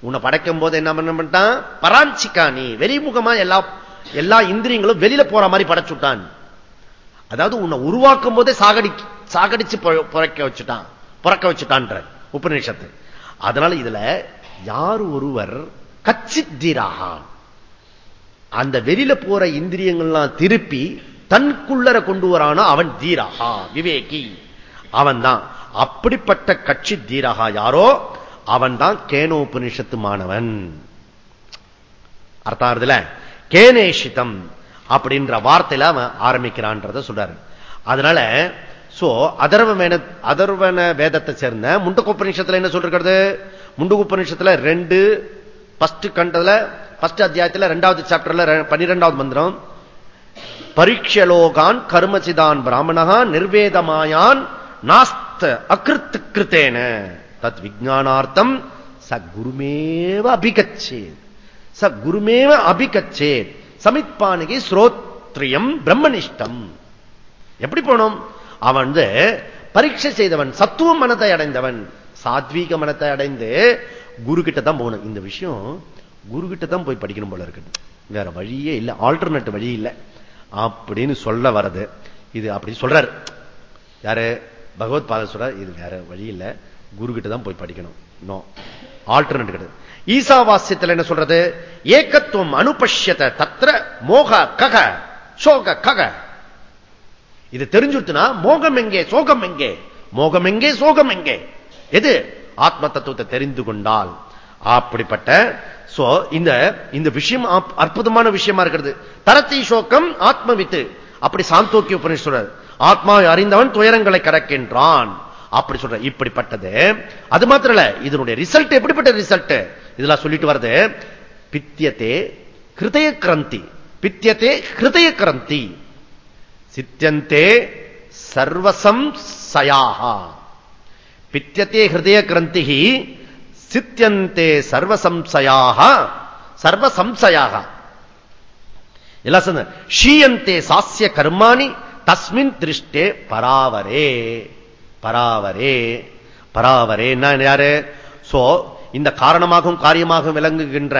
உன்னை படைக்கும் போது என்ன பண்ண பண்ணிட்டான் பராஞ்சிக்கானி. வெளிமுகமா எல்லா எல்லா இந்திரியங்களும் வெளியில போற மாதிரி படைச்சுட்டான் அதாவது உன்னை உருவாக்கும் போதே சாகடி சாகடிச்சு புறக்க வச்சுட்டான். புறக்க வச்சுட்டான்ற உபநிஷத்து. அதனால இதுல யார் ஒருவர் கச்சித்திராக அந்த வெளியில போற இந்திரியங்கள்லாம் திருப்பி தன்குள்ளர கொண்டு வரானா அவன் தீரகா. விவேகி. அவன் தான் அப்படிப்பட்ட கட்சி தீரகா யாரோ? அவன் தான் கேனோபனிஷத்து மாணவன். அர்த்தாருதுல கேனேஷிதம் அப்படின்ற வார்த்தையில அவன் ஆரம்பிக்கிறான்றத சொல்றாரு. அதனால சோ அதர்வ அதர்வன வேதத்தை சேர்ந்த முண்டகோபனிஷத்துல என்ன சொல்றது முண்டகோபனிஷத்துல ரெண்டு பஸ்ட் கண்டதுல பஸ்ட் அத்தியாயத்துல ரெண்டாவது சாப்டர்ல பன்னிரெண்டாவது மந்திரம். பரீட்சலோகான் கர்மசிதான் பிராமணகான் நிர்வேதமாயான் நாஸ்த அகிருத்து கிருத்தேன. தத் விஜானார்த்தம் ச குருமேவ அபிகச்சேத். ச குருமேவ அபிகச்சேத். சமித்பானிகி ஸ்ரோத்ரியம் பிரம்மனிஷ்டம். எப்படி போனோம்? அவன் வந்து பரீட்சை செய்தவன் சத்துவ மனத்தை அடைந்தவன். சாத்வீக மனத்தை அடைந்து குரு கிட்ட தான் போகணும். இந்த விஷயம் குரு கிட்ட தான் போய் படிக்கணும் போல இருக்கு. வேற வழியே இல்லை ஆல்டர்னேட் வழி இல்லை. அப்படின்னு சொல்ல வர்றது. இது அப்படி சொல்றாரு. யாரு? பகவத் பாத சொல்ற இது வேற வழி இல்லை. குரு கிட்ட தான் போய் படிக்கணும். நோ ஆல்டர்னேட் கிடையாது. ஈசாவாசியத்தில் என்ன சொல்றது? ஏகத்துவம் அனுபஷ்யத தத்திர மோக கக சோக கக. இது தெரிஞ்சுட்டுனா மோகம் எங்கே? சோகம் எங்கே? மோகம் எங்கே? சோகம் எங்கே? எது? ஆத்ம தத்துவத்தை தெரிந்து கொண்டால். அப்படிப்பட்ட சோ இந்த இந்த விஷயம் அற்புதமான விஷயமா இருக்கிறது. தரத்தி ஆத்ம ஆத்மவித்து அப்படி சாந்தோக்கிய உபநிஷ் சொல்றார். ஆத்மா அறிந்தவன் துயரங்களை கடக்கின்றான். அப்படி சொல்ற இப்படிப்பட்டது. அது மாத்திரம் இல்ல இதனுடைய ரிசல்ட் எப்படிப்பட்ட ரிசல்ட் இதெல்லாம் சொல்லிட்டு வருது பித்தியத்தே ஹிருதய கிரந்தி பித்தியத்தே ஹிருதய கிரந்தி சித்தியந்தே சர்வசம் சயாகா பித்தியத்தே ஹிருதய கிரந்தி சித்தியந்தே சர்வசம்சயாக சர்வசம்சயாக எல்லாம் சொன்ன ஷீயந்தே சாஸ்ய கர்மாணி தஸ்மின் திருஷ்டே பராவரே. பராவரே பராவரே என்ன யாரு? சோ இந்த காரணமாகவும் காரியமாகவும் விளங்குகின்ற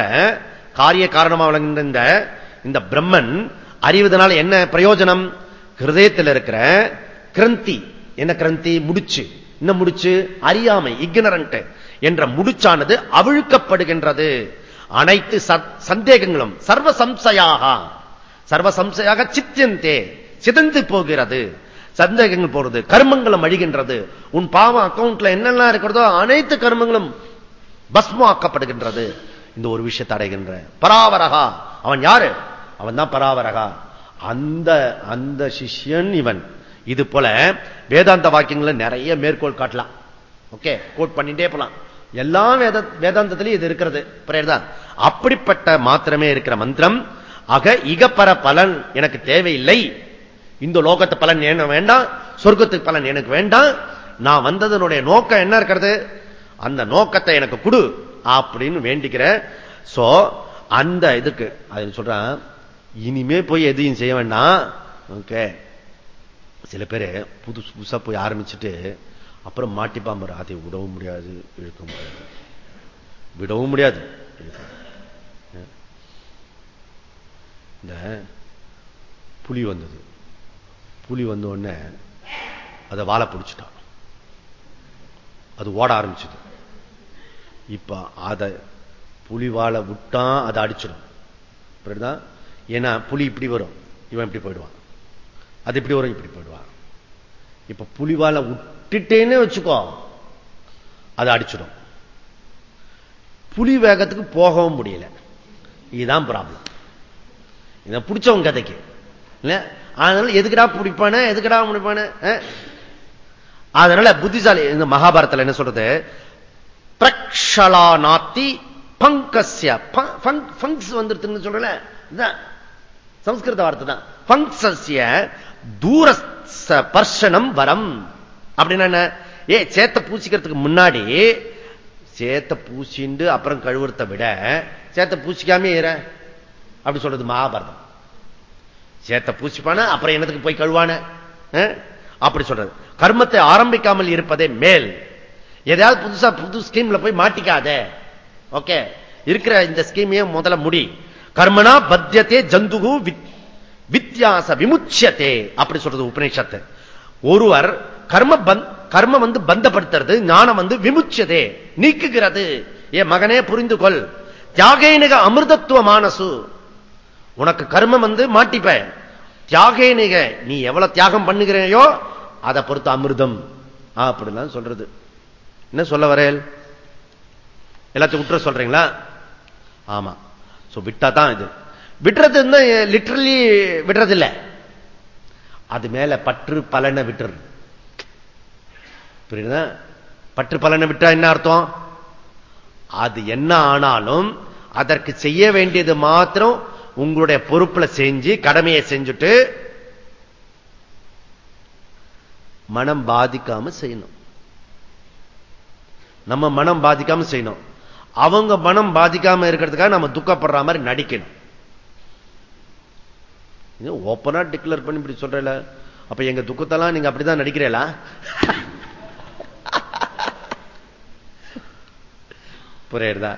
காரிய காரணமாக விளங்குகின்ற இந்த இந்த பிரம்மன் அறிவதனால என்ன பிரயோஜனம்? ஹிருதயத்தில் இருக்கிற கிரந்தி. என்ன கிரந்தி? முடிச்சு. என்ன முடிச்சு? அறியாமை இக்னரண்ட் என்ற முடிச்சானது அவிழ்க்கப்படுகின்றது. அனைத்து சந்தேகங்களும் சர்வ சம்சையாக. சர்வ சம்சையாக சித்தியந்தே சிதந்து போகிறது. சந்தேகங்கள் போறது கர்மங்களும் அழிகின்றது உன் பாவம் அக்கௌண்ட்ல என்னெல்லாம் இருக்கிறதோ அனைத்து கர்மங்களும் பஸ்மாக்கப்படுகின்றது. இந்த ஒரு விஷயத்தை அடைகின்ற. பராவரகா. அவன் யாரு? அவன் தான் பராவரகா. அந்த அந்த சிஷ்யன் இவன். இது போல வேதாந்த வாக்கியங்களை நிறைய மேற்கோள் காட்டலாம். ஓகே? கோட் பண்ணிட்டே போலாம். எல்லா வேத வேதாந்தத்திலையும் இது இருக்கிறது. தான் அப்படிப்பட்ட மாத்திரமே இருக்கிற மந்திரம் அக இகப்பர பலன் எனக்கு தேவையில்லை. இந்த லோகத்து பலன் எனக்கு வேண்டாம் சொர்க்கத்துக்கு பலன் எனக்கு வேண்டாம். நான் வந்ததனுடைய நோக்கம் என்ன இருக்கிறது? அந்த நோக்கத்தை எனக்கு கொடு அப்படின்னு வேண்டிக்கிற. சோ அந்த இதுக்கு அது சொல்றேன் இனிமே போய் எதையும் செய்ய வேண்டாம். ஓகே சில பேர் புதுசு புதுசா போய் ஆரம்பிச்சுட்டு அப்புறம் மாட்டிப்பாம்பர் அதை விடவும் முடியாது இழுக்க முடியாது. விடவும் முடியாது. இந்த புலி வந்தது. புலி வந்த உடனே அதை வாழை பிடிச்சிட்டான். அது ஓட ஆரம்பிச்சது. இப்ப அதை புலி வாழை விட்டான் அதை அடிச்சிடும். ஏன்னா புலி இப்படி வரும். இவன் இப்படி போயிடுவான். அது இப்படி வரும் இப்படி போயிடுவான். இப்ப புலிவாலை விட்டுட்டேன்னு வச்சுக்கோ அதை அடிச்சிடும். புலி வேகத்துக்கு போகவும் முடியல. இதுதான் ப்ராப்ளம் இதை பிடிச்சவங்க கதைக்கு. இல்ல? அதனால எதுக்கடா பிடிப்பான எதுக்கடா முடிப்பான அதனால புத்திசாலி இந்த மகாபாரத்தில் என்ன சொல்றது? பிரக்ஷலா நாத்தி பங்கஸ்ய பங்க்ஸ் வந்துருதுன்னு சொல்றல சம்ஸ்கிருத வார்த்தை தான். பங்கசிய தூர பர்ஷனம் வரம். அப்படின்னா என்ன? ஏ சேத்த பூசிக்கிறதுக்கு முன்னாடி சேத்த பூசிண்டு அப்புறம் கழுவுறத விட சேத்த பூசிக்காமே ஏற அப்படி சொல்றது மகாபாரதம். சேத்த பூசிப்பான? அப்புறம் என்னத்துக்கு போய் கழுவான? அப்படி சொல்றது. கர்மத்தை ஆரம்பிக்காமல் இருப்பதே மேல். எதையாவது புதுசா புது ஸ்கீம்ல போய் மாட்டிக்காத. ஓகே? இருக்கிற இந்த ஸ்கீமையும் முதல்ல முடி. கர்மனா பத்தியத்தே ஜந்துகு வித்தியாச விமுச்சியத்தே அப்படி சொல்றது உபநிஷத்து. ஒருவர் கர்ம கர்ம வந்து பந்தப்படுத்துறது ஞானம் வந்து விமுச்சதே நீக்குகிறது. ஏ மகனே புரிந்து கொள் தியாகேனிக அமிர்தத்துவ மானசு. உனக்கு கர்மம் வந்து மாட்டிப்ப. தியாகேனிக நீ எவ்வளவு தியாகம் பண்ணுகிறையோ அதை பொறுத்து அமிர்தம். அப்படிலாம் சொல்றது. என்ன சொல்ல வரேல்? எல்லாத்தையும் விட்டுற சொல்றீங்களா? ஆமா. விட்டா தான் இது. விட்டுறது லிட்டரலி விடுறது இல்லை அது மேல பற்று பலனை விட்டுறது புரியுதா? பற்று பலனை விட்டா என்ன அர்த்தம்? அது என்ன ஆனாலும் அதற்கு செய்ய வேண்டியது மாத்திரம் உங்களுடைய பொறுப்புல செஞ்சு கடமையை செஞ்சுட்டு மனம் பாதிக்காம செய்யணும். நம்ம மனம் பாதிக்காம செய்யணும். அவங்க மனம் பாதிக்காம இருக்கிறதுக்காக நம்ம துக்கப்படுற மாதிரி நடிக்கணும். ஓப்பனா டிக்ளேர் பண்ணி இப்படி சொல்றல. அப்ப எங்க துக்கத்தெல்லாம் நீங்க அப்படிதான் நடிக்கிறீங்களா? புரியுதா?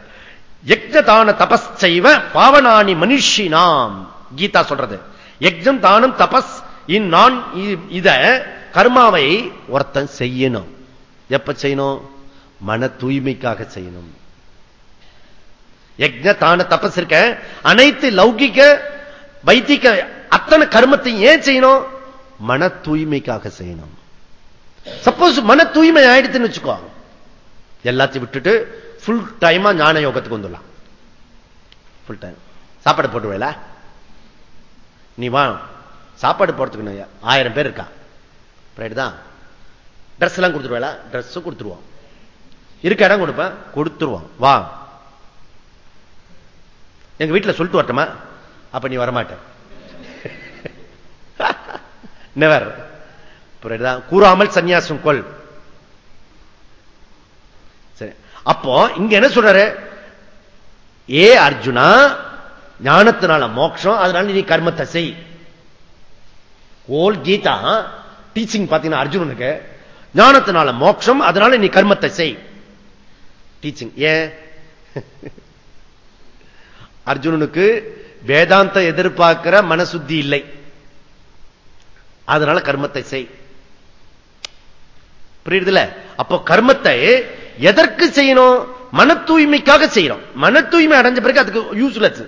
யக்ஞதான தபஸ் செய்வ பாவனானி மனுஷினாம். கீதா சொல்றது. யக்ஞம் தானம் தபஸ் நான் இத கர்மாவை ஒருத்தன் செய்யணும். எப்ப செய்யணும்? மன தூய்மைக்காக செய்யணும். யக்ஞ தான தபஸ் இருக்க அனைத்து லௌகிக்க வைத்திக அத்தனை கர்மத்தை ஏன் செய்யணும்? மன தூய்மைக்காக செய்யணும். சப்போஸ் மன தூய்மை ஆயிடுத்துன்னு வச்சுக்கோ. எல்லாத்தையும் விட்டுட்டு ஃபுல் டைமா ஞான யோகத்துக்கு வந்துடலாம். ஃபுல் டைம் சாப்பாடு போட்டுவேல நீ வா. சாப்பாடு போடுறதுக்கு ஆயிரம் பேர் இருக்கா? ரைட் தான். ட்ரெஸ் எல்லாம் கொடுத்துருவேல? ட்ரெஸ் கொடுத்துருவோம். இருக்க இடம் கொடுப்பேன். கொடுத்துருவோம். வா. எங்க வீட்டில் சொல்லிட்டு வரட்டுமா? அப்ப நீ வரமாட்ட. நெவர் கூறாமல் சன்னியாசம் கொள் சரி அப்போ இங்க என்ன சொல்றாரு? ஏ அர்ஜுனா ஞானத்தினால மோட்சம் அதனால நீ கர்மத்தை செய். ஓல் கீதா டீச்சிங் பாத்தீங்கன்னா அர்ஜுனனுக்கு ஞானத்தினால மோட்சம் அதனால நீ கர்மத்தை செய். டீச்சிங் ஏன் அர்ஜுனனுக்கு வேதாந்த எதிர்பார்க்கிற மனசுத்தி இல்லை. அதனால கர்மத்தை செய். புரியுதுல அப்போ கர்மத்தை எதற்கு செய்யணும்? மன தூய்மைக்காக செய்யறோம். மன தூய்மை அடைஞ்ச பிறகு அதுக்கு யூஸ்லெஸ்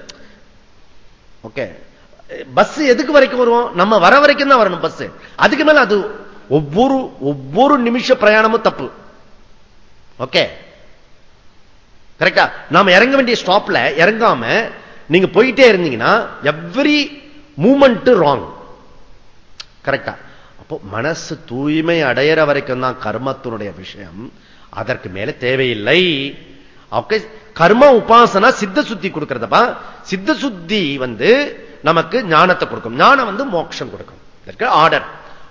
ஓகே பஸ் எதுக்கு வரைக்கும் வருவோம்? நம்ம வர வரைக்கும் தான் வரணும் பஸ் அதுக்கு மேல அது ஒவ்வொரு ஒவ்வொரு நிமிஷ பிரயாணமும் தப்பு. ஓகே கரெக்டா நாம இறங்க வேண்டிய ஸ்டாப்ல இறங்காம நீங்க போயிட்டே இருந்தீங்கன்னா எவ்ரி மூமெண்ட் ராங் கரெக்டா அப்போ மனசு தூய்மை அடையிற வரைக்கும் தான் கர்மத்தினுடைய விஷயம். அதற்கு மேல தேவையில்லை. கர்ம உபாசனா சித்த சுத்தி கொடுக்கறதப்பா. சித்த சுத்தி வந்து நமக்கு ஞானத்தை கொடுக்கும். ஞானம் வந்து மோட்சம் கொடுக்கும். இதற்கு ஆர்டர்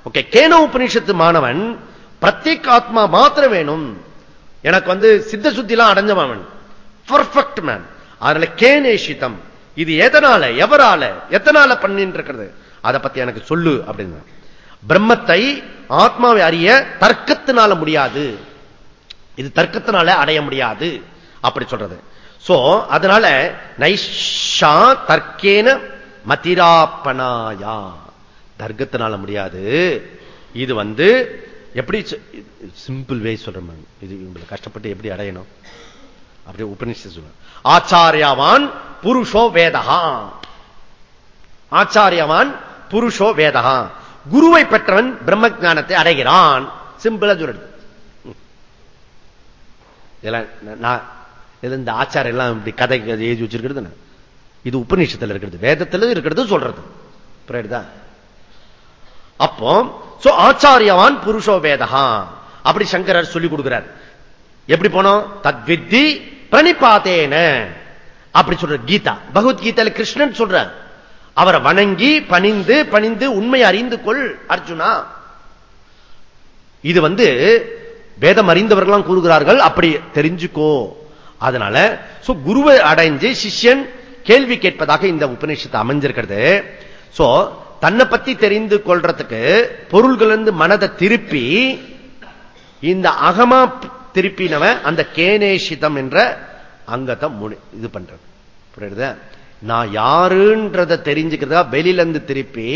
ஓகே கேன உபனிஷத்து மாணவன் பிரத்யேக ஆத்மா மாத்திரம் வேணும். எனக்கு வந்து சித்த சுத்திலாம் அடைஞ்சவன் பர்ஃபெக்ட் மேன் அதனால கேனேஷிதம். இது எதனால எவரால எத்தனால பண்ணிட்டு இருக்கிறது அதை பத்தி எனக்கு சொல்லு அப்படின்னு. பிரம்மத்தை ஆத்மாவை அறிய தர்க்கத்தினால முடியாது. இது தர்க்கத்தினால அடைய முடியாது. அப்படி சொல்றது. சோ அதனால நைஷா தர்க்கேன மதிராப்பனாயா. தர்க்கத்தினால முடியாது. இது வந்து எப்படி சிம்பிள் வே சொல்றேன் இது இவங்களை கஷ்டப்பட்டு எப்படி அடையணும்? அப்படி உபநிஷ சொல்லுவேன் ஆச்சாரியாவான் புருஷோ வேதகா ஆச்சாரியவான் புருஷோ வேதகா குருவை பெற்றவன் பிரம்ம ஜானத்தை அடைகிறான் சிம்பிளா சொல்றது. இந்த ஆச்சாரம் எல்லாம் இப்படி கதை எழுதி வச்சிருக்கிறது இது உபநிஷத்துல இருக்கிறது. வேதத்துல இருக்கிறது சொல்றது. புரியுதா? அப்போ ஆச்சாரியவான் புருஷோ வேதகா அப்படி சங்கரர் சொல்லிக் கொடுக்கிறார். எப்படி போனோம்? தத்வித்தி பிரணிபாத்தேன அப்படி சொல்ற கீதா. பகவத்கீதையில கிருஷ்ணன் சொல்ற அவரை வணங்கி பணிந்து பணிந்து உண்மை அறிந்து கொள் அர்ஜுனா. இது வந்து வேதம் அறிந்தவர்களாம் கூறுகிறார்கள் அப்படி தெரிஞ்சுக்கோ. அதனால குருவை அடைஞ்சு சிஷ்யன் கேள்வி கேட்பதாக இந்த உபநிஷத்தை அமைஞ்சிருக்கிறது. சோ தன்னை பத்தி தெரிந்து கொள்றதுக்கு பொருள்கள் இருந்து மனதை திருப்பி இந்த அகமா திருப்பினவன் அந்த கேனேஷிதம் என்ற அங்கத்தை இது பண்றது. புரியுது? நான் யாருன்றத தெரிஞ்சுக்கிறதா வெளியிலிருந்து திருப்பி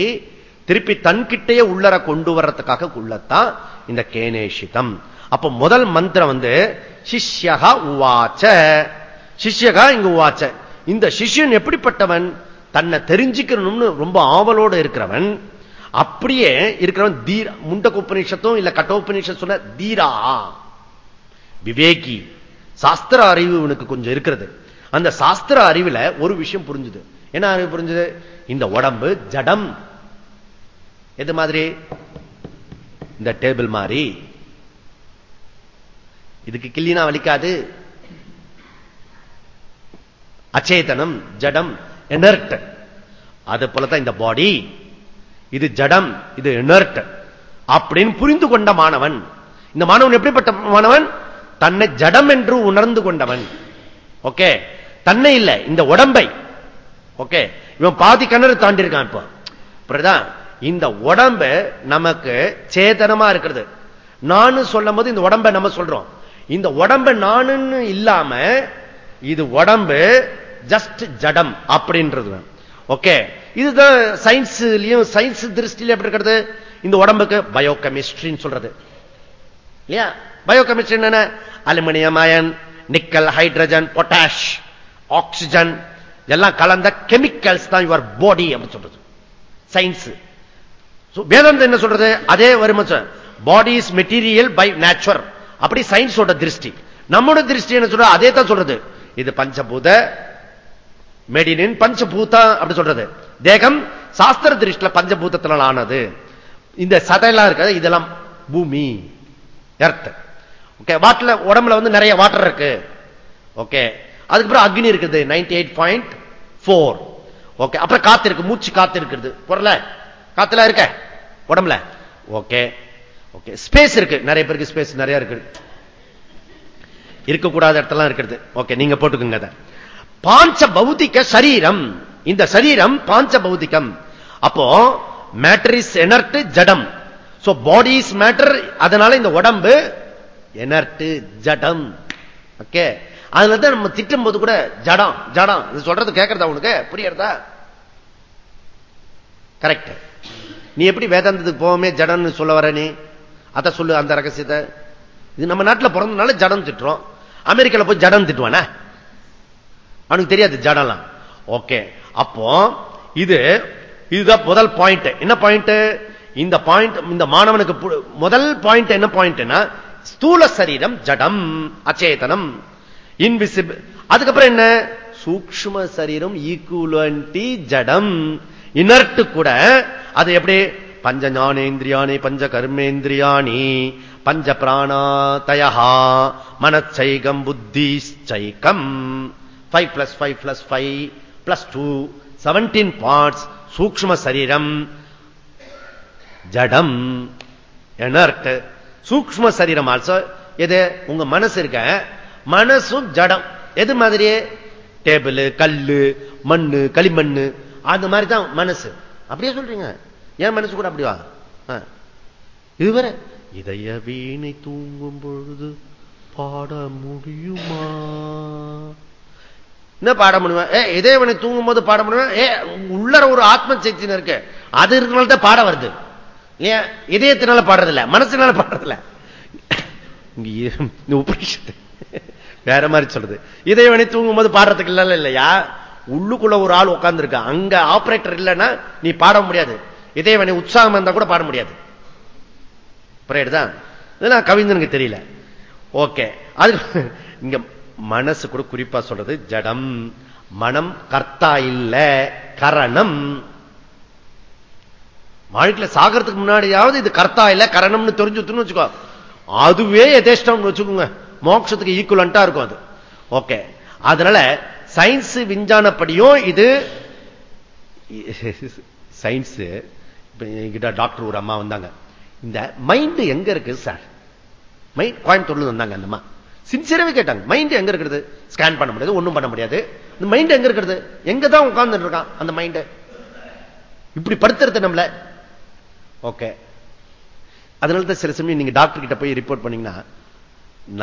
திருப்பி தன்கிட்டயே உள்ளர கொண்டு வர்றதுக்காக உள்ளத்தான் இந்த கேனேஷிதம். அப்ப முதல் மந்திரம் வந்து சிஷ்யகா உவாச்ச. சிஷ்யகா இங்க உவாச்ச. இந்த சிஷ்யன் எப்படிப்பட்டவன்? தன்னை தெரிஞ்சுக்கணும்னு ரொம்ப ஆவலோடு இருக்கிறவன். அப்படியே இருக்கிறவன் தீர முண்டக உபநிஷத்தும் இல்ல கட்டோபநிஷம் சொன்ன தீரா. விவேகி. சாஸ்திர அறிவு இவனுக்கு கொஞ்சம் இருக்கிறது. அந்த சாஸ்திர அறிவுல ஒரு விஷயம் புரிஞ்சுது. என்ன அறிவு புரிஞ்சுது? இந்த உடம்பு ஜடம். எது மாதிரி? இந்த டேபிள் மாதிரி. இதுக்கு கிள்ளினா வலிக்காது. அச்சேதனம் ஜடம் எனர்ட் அது போலதான் இந்த பாடி இது ஜடம் இது எனர்ட் அப்படின்னு புரிந்து கொண்ட மாணவன் இந்த மாணவன் எப்படிப்பட்ட மாணவன்? தன்னை ஜடம் என்று உணர்ந்து கொண்டவன். ஓகே தன்னை இல்லை இந்த உடம்பை. ஓகே இவன் பாதி கிணறு தாண்டி இருக்கான் இப்போ. புரியுதா? இந்த உடம்பு நமக்கு சேதனமா இருக்கிறது. நான் சொல்லும் போது இந்த உடம்பை நம்ம சொல்றோம். இந்த உடம்பு நானுன்னு இல்லாம இது உடம்பு ஜஸ்ட் ஜடம் அப்படின்றது ஓகே இதுதான் சயின்ஸ்லயும் சயின்ஸ் திருஷ்டியில எப்படி இருக்கிறது? இந்த உடம்புக்கு பயோ கெமிஸ்ட்ரின்னு சொல்றது. இல்லையா? பயோ கெமிஸ்ட்ரி என்ன aluminium iron nickel hydrogen potash oxygen எல்லாம் கலந்த கெமிக்கல்ஸ் தான் யுவர் பாடி அப்படின்னு சொல்றது. சயின்ஸ் வேதாந்தம் என்ன சொல்றது? அதே வரும் body is material by natural அப்படி சயின்ஸோட திருஷ்டி. நம்மோட திருஷ்டி என்ன சொல்ற? அதே தான் சொல்றது. இது பஞ்சபூத மெடினின் பஞ்சபூதா அப்படி சொல்றது. தேகம் சாஸ்திர திருஷ்டில பஞ்சபூதத்தினால் ஆனது. இந்த சதையெல்லாம் இருக்க இதெல்லாம் பூமி எர்த் ஓகே வாட்டர்ல உடம்புல வந்து நிறைய வாட்டர் இருக்கு. ஓகே அதுக்கப்புறம் அக்னி இருக்குது ninety eight point four okay அப்புறம் காத்து இருக்கு மூச்சு காத்து இருக்கிறது. பொருள காத்துல இருக்க உடம்புல. ஓகே ஓகே ஸ்பேஸ் இருக்கு. நிறைய பேருக்கு ஸ்பேஸ் நிறைய இருக்கு. இருக்கக்கூடாத இடத்தெல்லாம் இருக்கிறது. ஓகே நீங்க போட்டுக்குங்க அதை. பாஞ்ச பௌத்திக சரீரம். இந்த சரீரம் பாஞ்ச பௌத்திகம் அப்போ மேட்டர் இஸ் எனர்ட் ஜடம். சோ பாடி இஸ் மேட்டர் அதனால இந்த உடம்பு எனர்ட் ஜடம். ஓகே அதுல தான் நம்ம திட்டும் போது கூட ஜடம் ஜடம். இது சொல்றது கேட்கறதா உனக்கு? புரியறதா? கரெக்ட் நீ எப்படி வேதாந்தத்துக்கு போவோமே ஜடம்னு சொல்ல வர நீ? அத சொல்லு அந்த ரகசியத்தை. இது நம்ம நாட்டில் பிறந்தனால ஜடம் திட்டுறோம். அமெரிக்கால போய் ஜடம் திட்டுவானே? அவனுக்கு தெரியாது ஜடம்லாம். ஓகே. அப்போ இது இதுதான் முதல் பாயிண்ட் என்ன பாயிண்ட் இந்த பாயிண்ட் இந்த மாணவனுக்கு முதல் பாயிண்ட் என்ன பாயிண்ட்னா ஸ்தூல சரீரம் ஜடம் அச்சேதனம். இன்விசிபிள் அதுக்கப்புறம் என்ன? சூக்ம சரீரம் ஈக்குவலி ஜடம். இனர்ட்டு கூட அது எப்படி? பஞ்ச ஞானேந்திரியாணி பஞ்ச கர்மேந்திரியாணி பஞ்ச பிராணாதயா மனச்சைகம் புத்திச்சைக்கம் five plus five plus five plus two seventeen parts சூக்ம சரீரம் ஜடம். எனர்ட் சூக்ம சரீரம் ஆல்சோ எது? உங்க மனசு இருக்க? மனசும் ஜடம். எது மாதிரியே? டேபிள் கல்லு மண்ணு களிமண்ணு. அந்த மாதிரி தான் மனசு. அப்படியே சொல்றீங்க. ஏன் மனசு கூட அப்படிவா இதுவரை இதய வீணை தூங்கும் பொழுது பாட முடியுமா? என்ன பாட முடியும்? ஏ இதயவனை தூங்கும் போது பாட முடியும்? ஏ உள்ளர ஒரு ஆத்ம சக்தின்னு இருக்கு. அது இருக்கிறனால தான் பாட வருது. ஏன்? இதயத்தினால பாடுறதில்ல. மனசுனால பாடுறதில்ல. உபனிஷத்து வேற மாதிரி சொல்றது இதயவனை தூங்கும் போது பாடுறதுக்கு இல்ல இல்லையா உள்ளுக்குள்ள ஒரு ஆள் உட்கார்ந்து இருக்கா அங்க ஆபரேட்டர் இல்லைன்னா நீ பாட முடியாது. இதயவனை உற்சாகம் இருந்தா கூட பாட முடியாது. புரியுதுதான் இதெல்லாம் கவிஞனுக்கு தெரியல. ஓகே. அது இங்க மனசு கூட குறிப்பா சொல்றது ஜடம். மனம் கர்த்தா இல்ல கரணம். வாழ்க்கையில சாகிறதுக்கு முன்னாடியாவது இது கர்த்தா இல்ல கரணம்னு தெரிஞ்சுட்டுன்னு வச்சுக்கோ. அதுவே எதேஷ்டம் வச்சுக்கோங்க. மோட்சத்துக்கு ஈக்குவலண்டா இருக்கும் அது. ஓகே. அதனால சயின்ஸ் விஞ்ஞானப்படியும் இது சயின்ஸ் என்கிட்ட டாக்டர் ஒரு அம்மா வந்தாங்க. இந்த மைண்ட் எங்க இருக்கு சார் மைண்ட் கோயம்புத்தூர்ல வந்தாங்க அந்த அம்மா. சின்சியராகவே கேட்டாங்க மைண்ட் எங்க இருக்கிறது? ஸ்கேன் பண்ண முடியாது ஒண்ணும் பண்ண முடியாது. இந்த மைண்ட் எங்க இருக்கிறது? எங்க தான் உட்கார்ந்துட்டு இருக்கான் அந்த மைண்ட் இப்படி படுத்துறது நம்மள. ஓகே அதனால தான் சில சமயம் நீங்க டாக்டர் கிட்ட போய் ரிப்போர்ட் பண்ணீங்கன்னா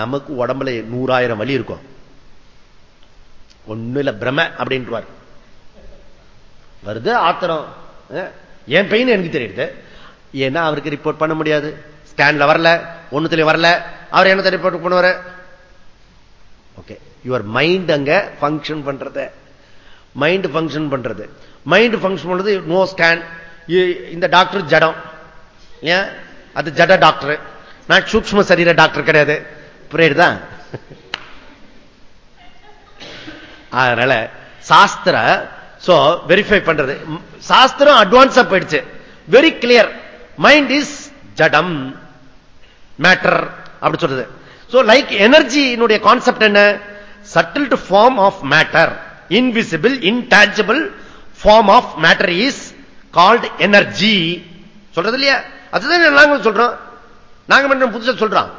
நமக்கு உடம்புல நூறாயிரம் வலி இருக்கும். ஒண்ணு இல்ல பிரம அப்படின்ட்டுவார் வருது ஆத்திரம். என் பெயின் எனக்கு தெரியுது. ஏன்னா அவருக்கு ரிப்போர்ட் பண்ண முடியாது. ஸ்கேன்ல வரல ஒண்ணுத்துல வரல. அவர் என்ன ரிப்போர்ட் பண்ணுவாரு? ஓகே யுவர் மைண்ட் அங்க பங்கன் பண்றது. மைண்ட் பங்கன் பண்றது. மைண்ட் பங்கன் பண்றது நோ ஸ்கேன் இந்த டாக்டர் ஜடம். ஏன்? அது ஜட டாக்டர் நான் சூக்ம சரீர டாக்டர் கிடையாது. புரியுதா? அதனால சாஸ்திர சோ வெரிஃபை பண்றது. சாஸ்திரம் அட்வான்ஸா போயிடுச்சு. வெரி கிளியர் மைண்ட் இஸ் ஜடம் மேட்டர் அப்படி சொல்றது. சோ லைக் எனர்ஜியினுடைய கான்செப்ட் என்ன? Subtle to form of matter invisible intangible form of matter is called energy சொல்றது இல்லையா? அதுதான் நாங்க சொல்றோம். நாங்க மட்டும் புதுசா சொல்றோம்.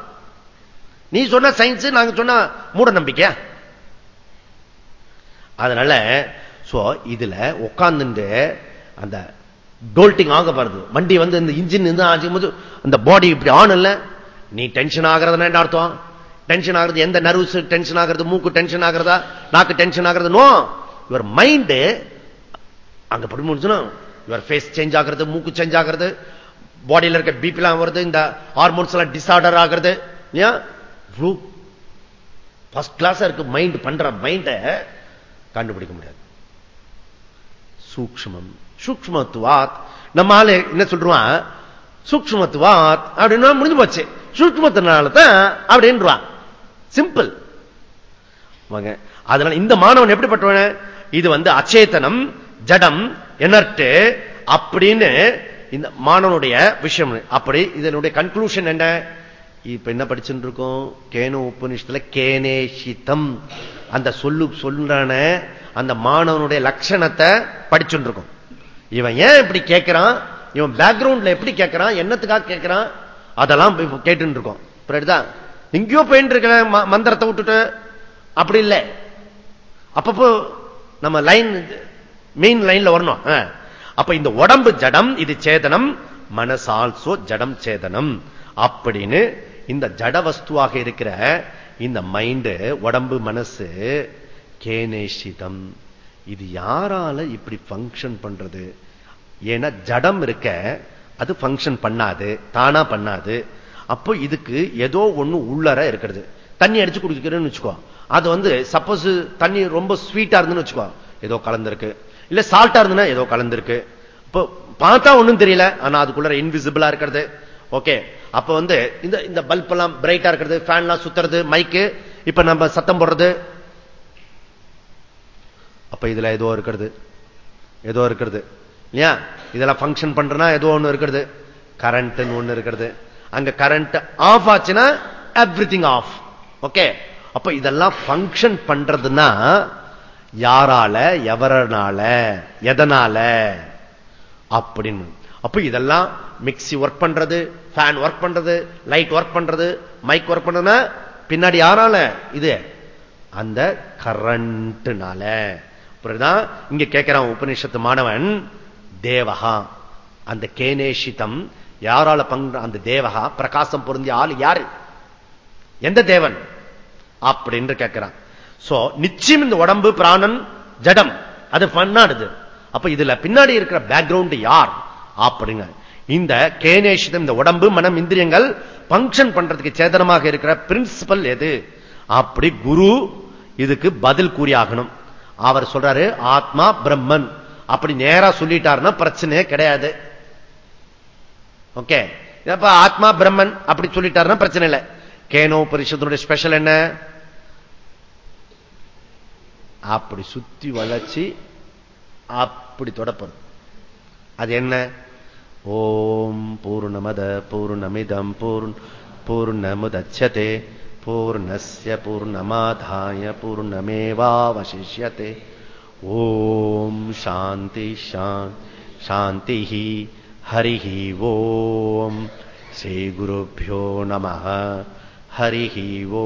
நீ சொன்ன சயின்ஸ் நாங்க சொன்ன மூட நம்பிக்கை அதனால சோ இதுல உட்கார்ந்து அந்த டோல்ட்டிங் ஆக பாருது வண்டி வந்து இந்த இன்ஜின் இருந்து ஆச்சும் அந்த பாடி இப்படி ஆன் இல்ல. நீ டென்ஷன் ஆகிறதுனா என்ன அர்த்தம்? டென்ஷன் ஆகிறது எந்த நர்வஸ் டென்ஷன் ஆகிறது மூக்கு டென்ஷன் ஆகிறதா? நாக்கு டென்ஷன் ஆகிறது? நோ யுவர் மைண்டு அங்க படி முடிச்சுனா யுவர் ஃபேஸ் சேஞ்ச் ஆகிறது மூக்கு சேஞ்ச் ஆகிறது பாடியில் இருக்க பிபிலாம் வருது இந்த ஹார்மோன்ஸ் எல்லாம் டிஸார்டர் ஆகிறது. ஃபர்ஸ்ட் கிளாஸ் இருக்கு. மைண்ட் பண்ற மைண்ட கண்டுபிடிக்க முடியாது. சூக்மம் சூக்மத்துவாத் நம்ம ஆளு என்ன சொல்றான்? சூக்மத்துவாத் அப்படின்னா முடிஞ்சு போச்சு. சூக்மத்தினால தான் அப்படின்றான் சிம்பிள் அதனால இந்த மாணவன் எப்படிப்பட்டவன்? இது வந்து அச்சேதனம் ஜடம் எனர்ட்டு அப்படின்னு இந்த மாணவனுடைய விஷயம். அப்படி இதனுடைய கன்க்ளூஷன் என்ன? இப்ப என்ன படிச்சுட்டு இருக்கோம் கேனோ உபநிஷத்துல கேனேஷித்தம் அந்த சொல்லு சொல்றான அந்த மாணவனுடைய லட்சணத்தை படிச்சுட்டு இருக்கோம் இவன் ஏன் இப்படி கேட்கிறான் இவன் பேக்ரவுண்ட்ல எப்படி கேட்கிறான் என்னத்துக்காக கேட்கிறான் அதெல்லாம் கேட்டு இருக்கோம் புரியுதா? எங்கேயோ போயிட்டு இருக்க மந்திரத்தை விட்டுட்டு. அப்படி இல்லை. அப்பப்போ நம்ம லைன் மெயின் லைன்ல வரணும். அப்ப இந்த உடம்பு ஜடம் இது சேதனம். மனசால்சோ ஜடம் சேதனம். அப்படின்னு இந்த ஜட வஸ்துவாக இருக்கிற இந்த மைண்டு உடம்பு மனசு கேனேஷிதம். இது யாரால இப்படி பங்கன் பண்றது? ஏன்னா ஜடம் இருக்க அது பங்கன் பண்ணாது தானா பண்ணாது. அப்போ இதுக்கு ஏதோ ஒண்ணு உள்ளர இருக்கிறது. தண்ணி அடிச்சு குடிக்கிறேன்னு வச்சுக்கோ. அது வந்து சப்போஸ் தண்ணி ரொம்ப ஸ்வீட்டா இருந்துன்னு வச்சுக்கோ. ஏதோ கலந்திருக்கு. இல்ல சால்ட்டா இருந்துன்னா ஏதோ கலந்திருக்கு. இப்போ பார்த்தா ஒண்ணும் தெரியல. ஆனா அதுக்குள்ள இன்விசிபிளா இருக்கிறது. ஓகே. அப்ப வந்து இந்த இந்த பல்ப் எல்லாம் பிரைட்டா இருக்கிறது ஃபேன்லாம் சுத்துறது மைக்கு இப்ப நம்ம சத்தம் போடுறது. அப்ப இதுல ஏதோ இருக்கிறது. ஏதோ இருக்கிறது. இல்லையா? இதெல்லாம் பங்கன் பண்றனா ஏதோ ஒண்ணு இருக்கிறது. கரண்ட் ஒண்ணு இருக்கிறது. அங்க கரண்ட் ஆஃப் ஆச்சுன்னா எவ்ரி திங் ஆஃப் ஓகே? அப்ப இதெல்லாம் பங்கன் பண்றதுன்னா யாரால எவரனால எதனால? அப்படின்னு அப்ப இதெல்லாம் மிக்சி ஒர்க் பண்றது ஃபேன் ஒர்க் பண்றது லைட் ஒர்க் பண்றது மைக் ஒர்க் பண்றதுன்னா பின்னாடி யாரால? இது அந்த கரண்ட்னால புரியுதான் இங்க கேட்கிறான் உபநிஷத்து மாணவன் தேவகா. அந்த கேனேஷிதம் யாரால பங்கு அந்த தேவகா பிரகாசம் பொருந்திய ஆள் யாரு? எந்த தேவன்? அப்படின்னு கேட்கிறான் சோ நிச்சயம் இந்த உடம்பு பிராணன் ஜடம். அது பண்ணாடுது அப்ப இதுல பின்னாடி இருக்கிற பேக்ரவுண்ட் யார்? அப்படிங்க இந்த கேனேஷிதம் இந்த உடம்பு மனம் இந்திரியங்கள் பங்கன் பண்றதுக்கு சேதனமாக இருக்கிற பிரின்சிபல் எது? அப்படி குரு இதுக்கு பதில் கூறியாகணும். அவர் சொல்றாரு ஆத்மா பிரம்மன். அப்படி நேரா சொல்லிட்டாருன்னா பிரச்சனையே கிடையாது. ஓகே? அப்ப ஆத்மா பிரம்மன் அப்படி சொல்லிட்டாருன்னா பிரச்சனை இல்லை. கேனோ பரிஷத்தினுடைய ஸ்பெஷல் என்ன? அப்படி சுத்தி வளர்ச்சி அப்படி தொடப்பது அது என்ன? पूर्णमद पूर्णमिदं पूर् पूर्णमुदच्छते पूर्णस्य पूर्णमाधाय पूर्णमेवावशिष्यते। ॐ शान्ति शा शान्तिः हरिः वों श्रीगुरुभ्यो नमः हरिः वो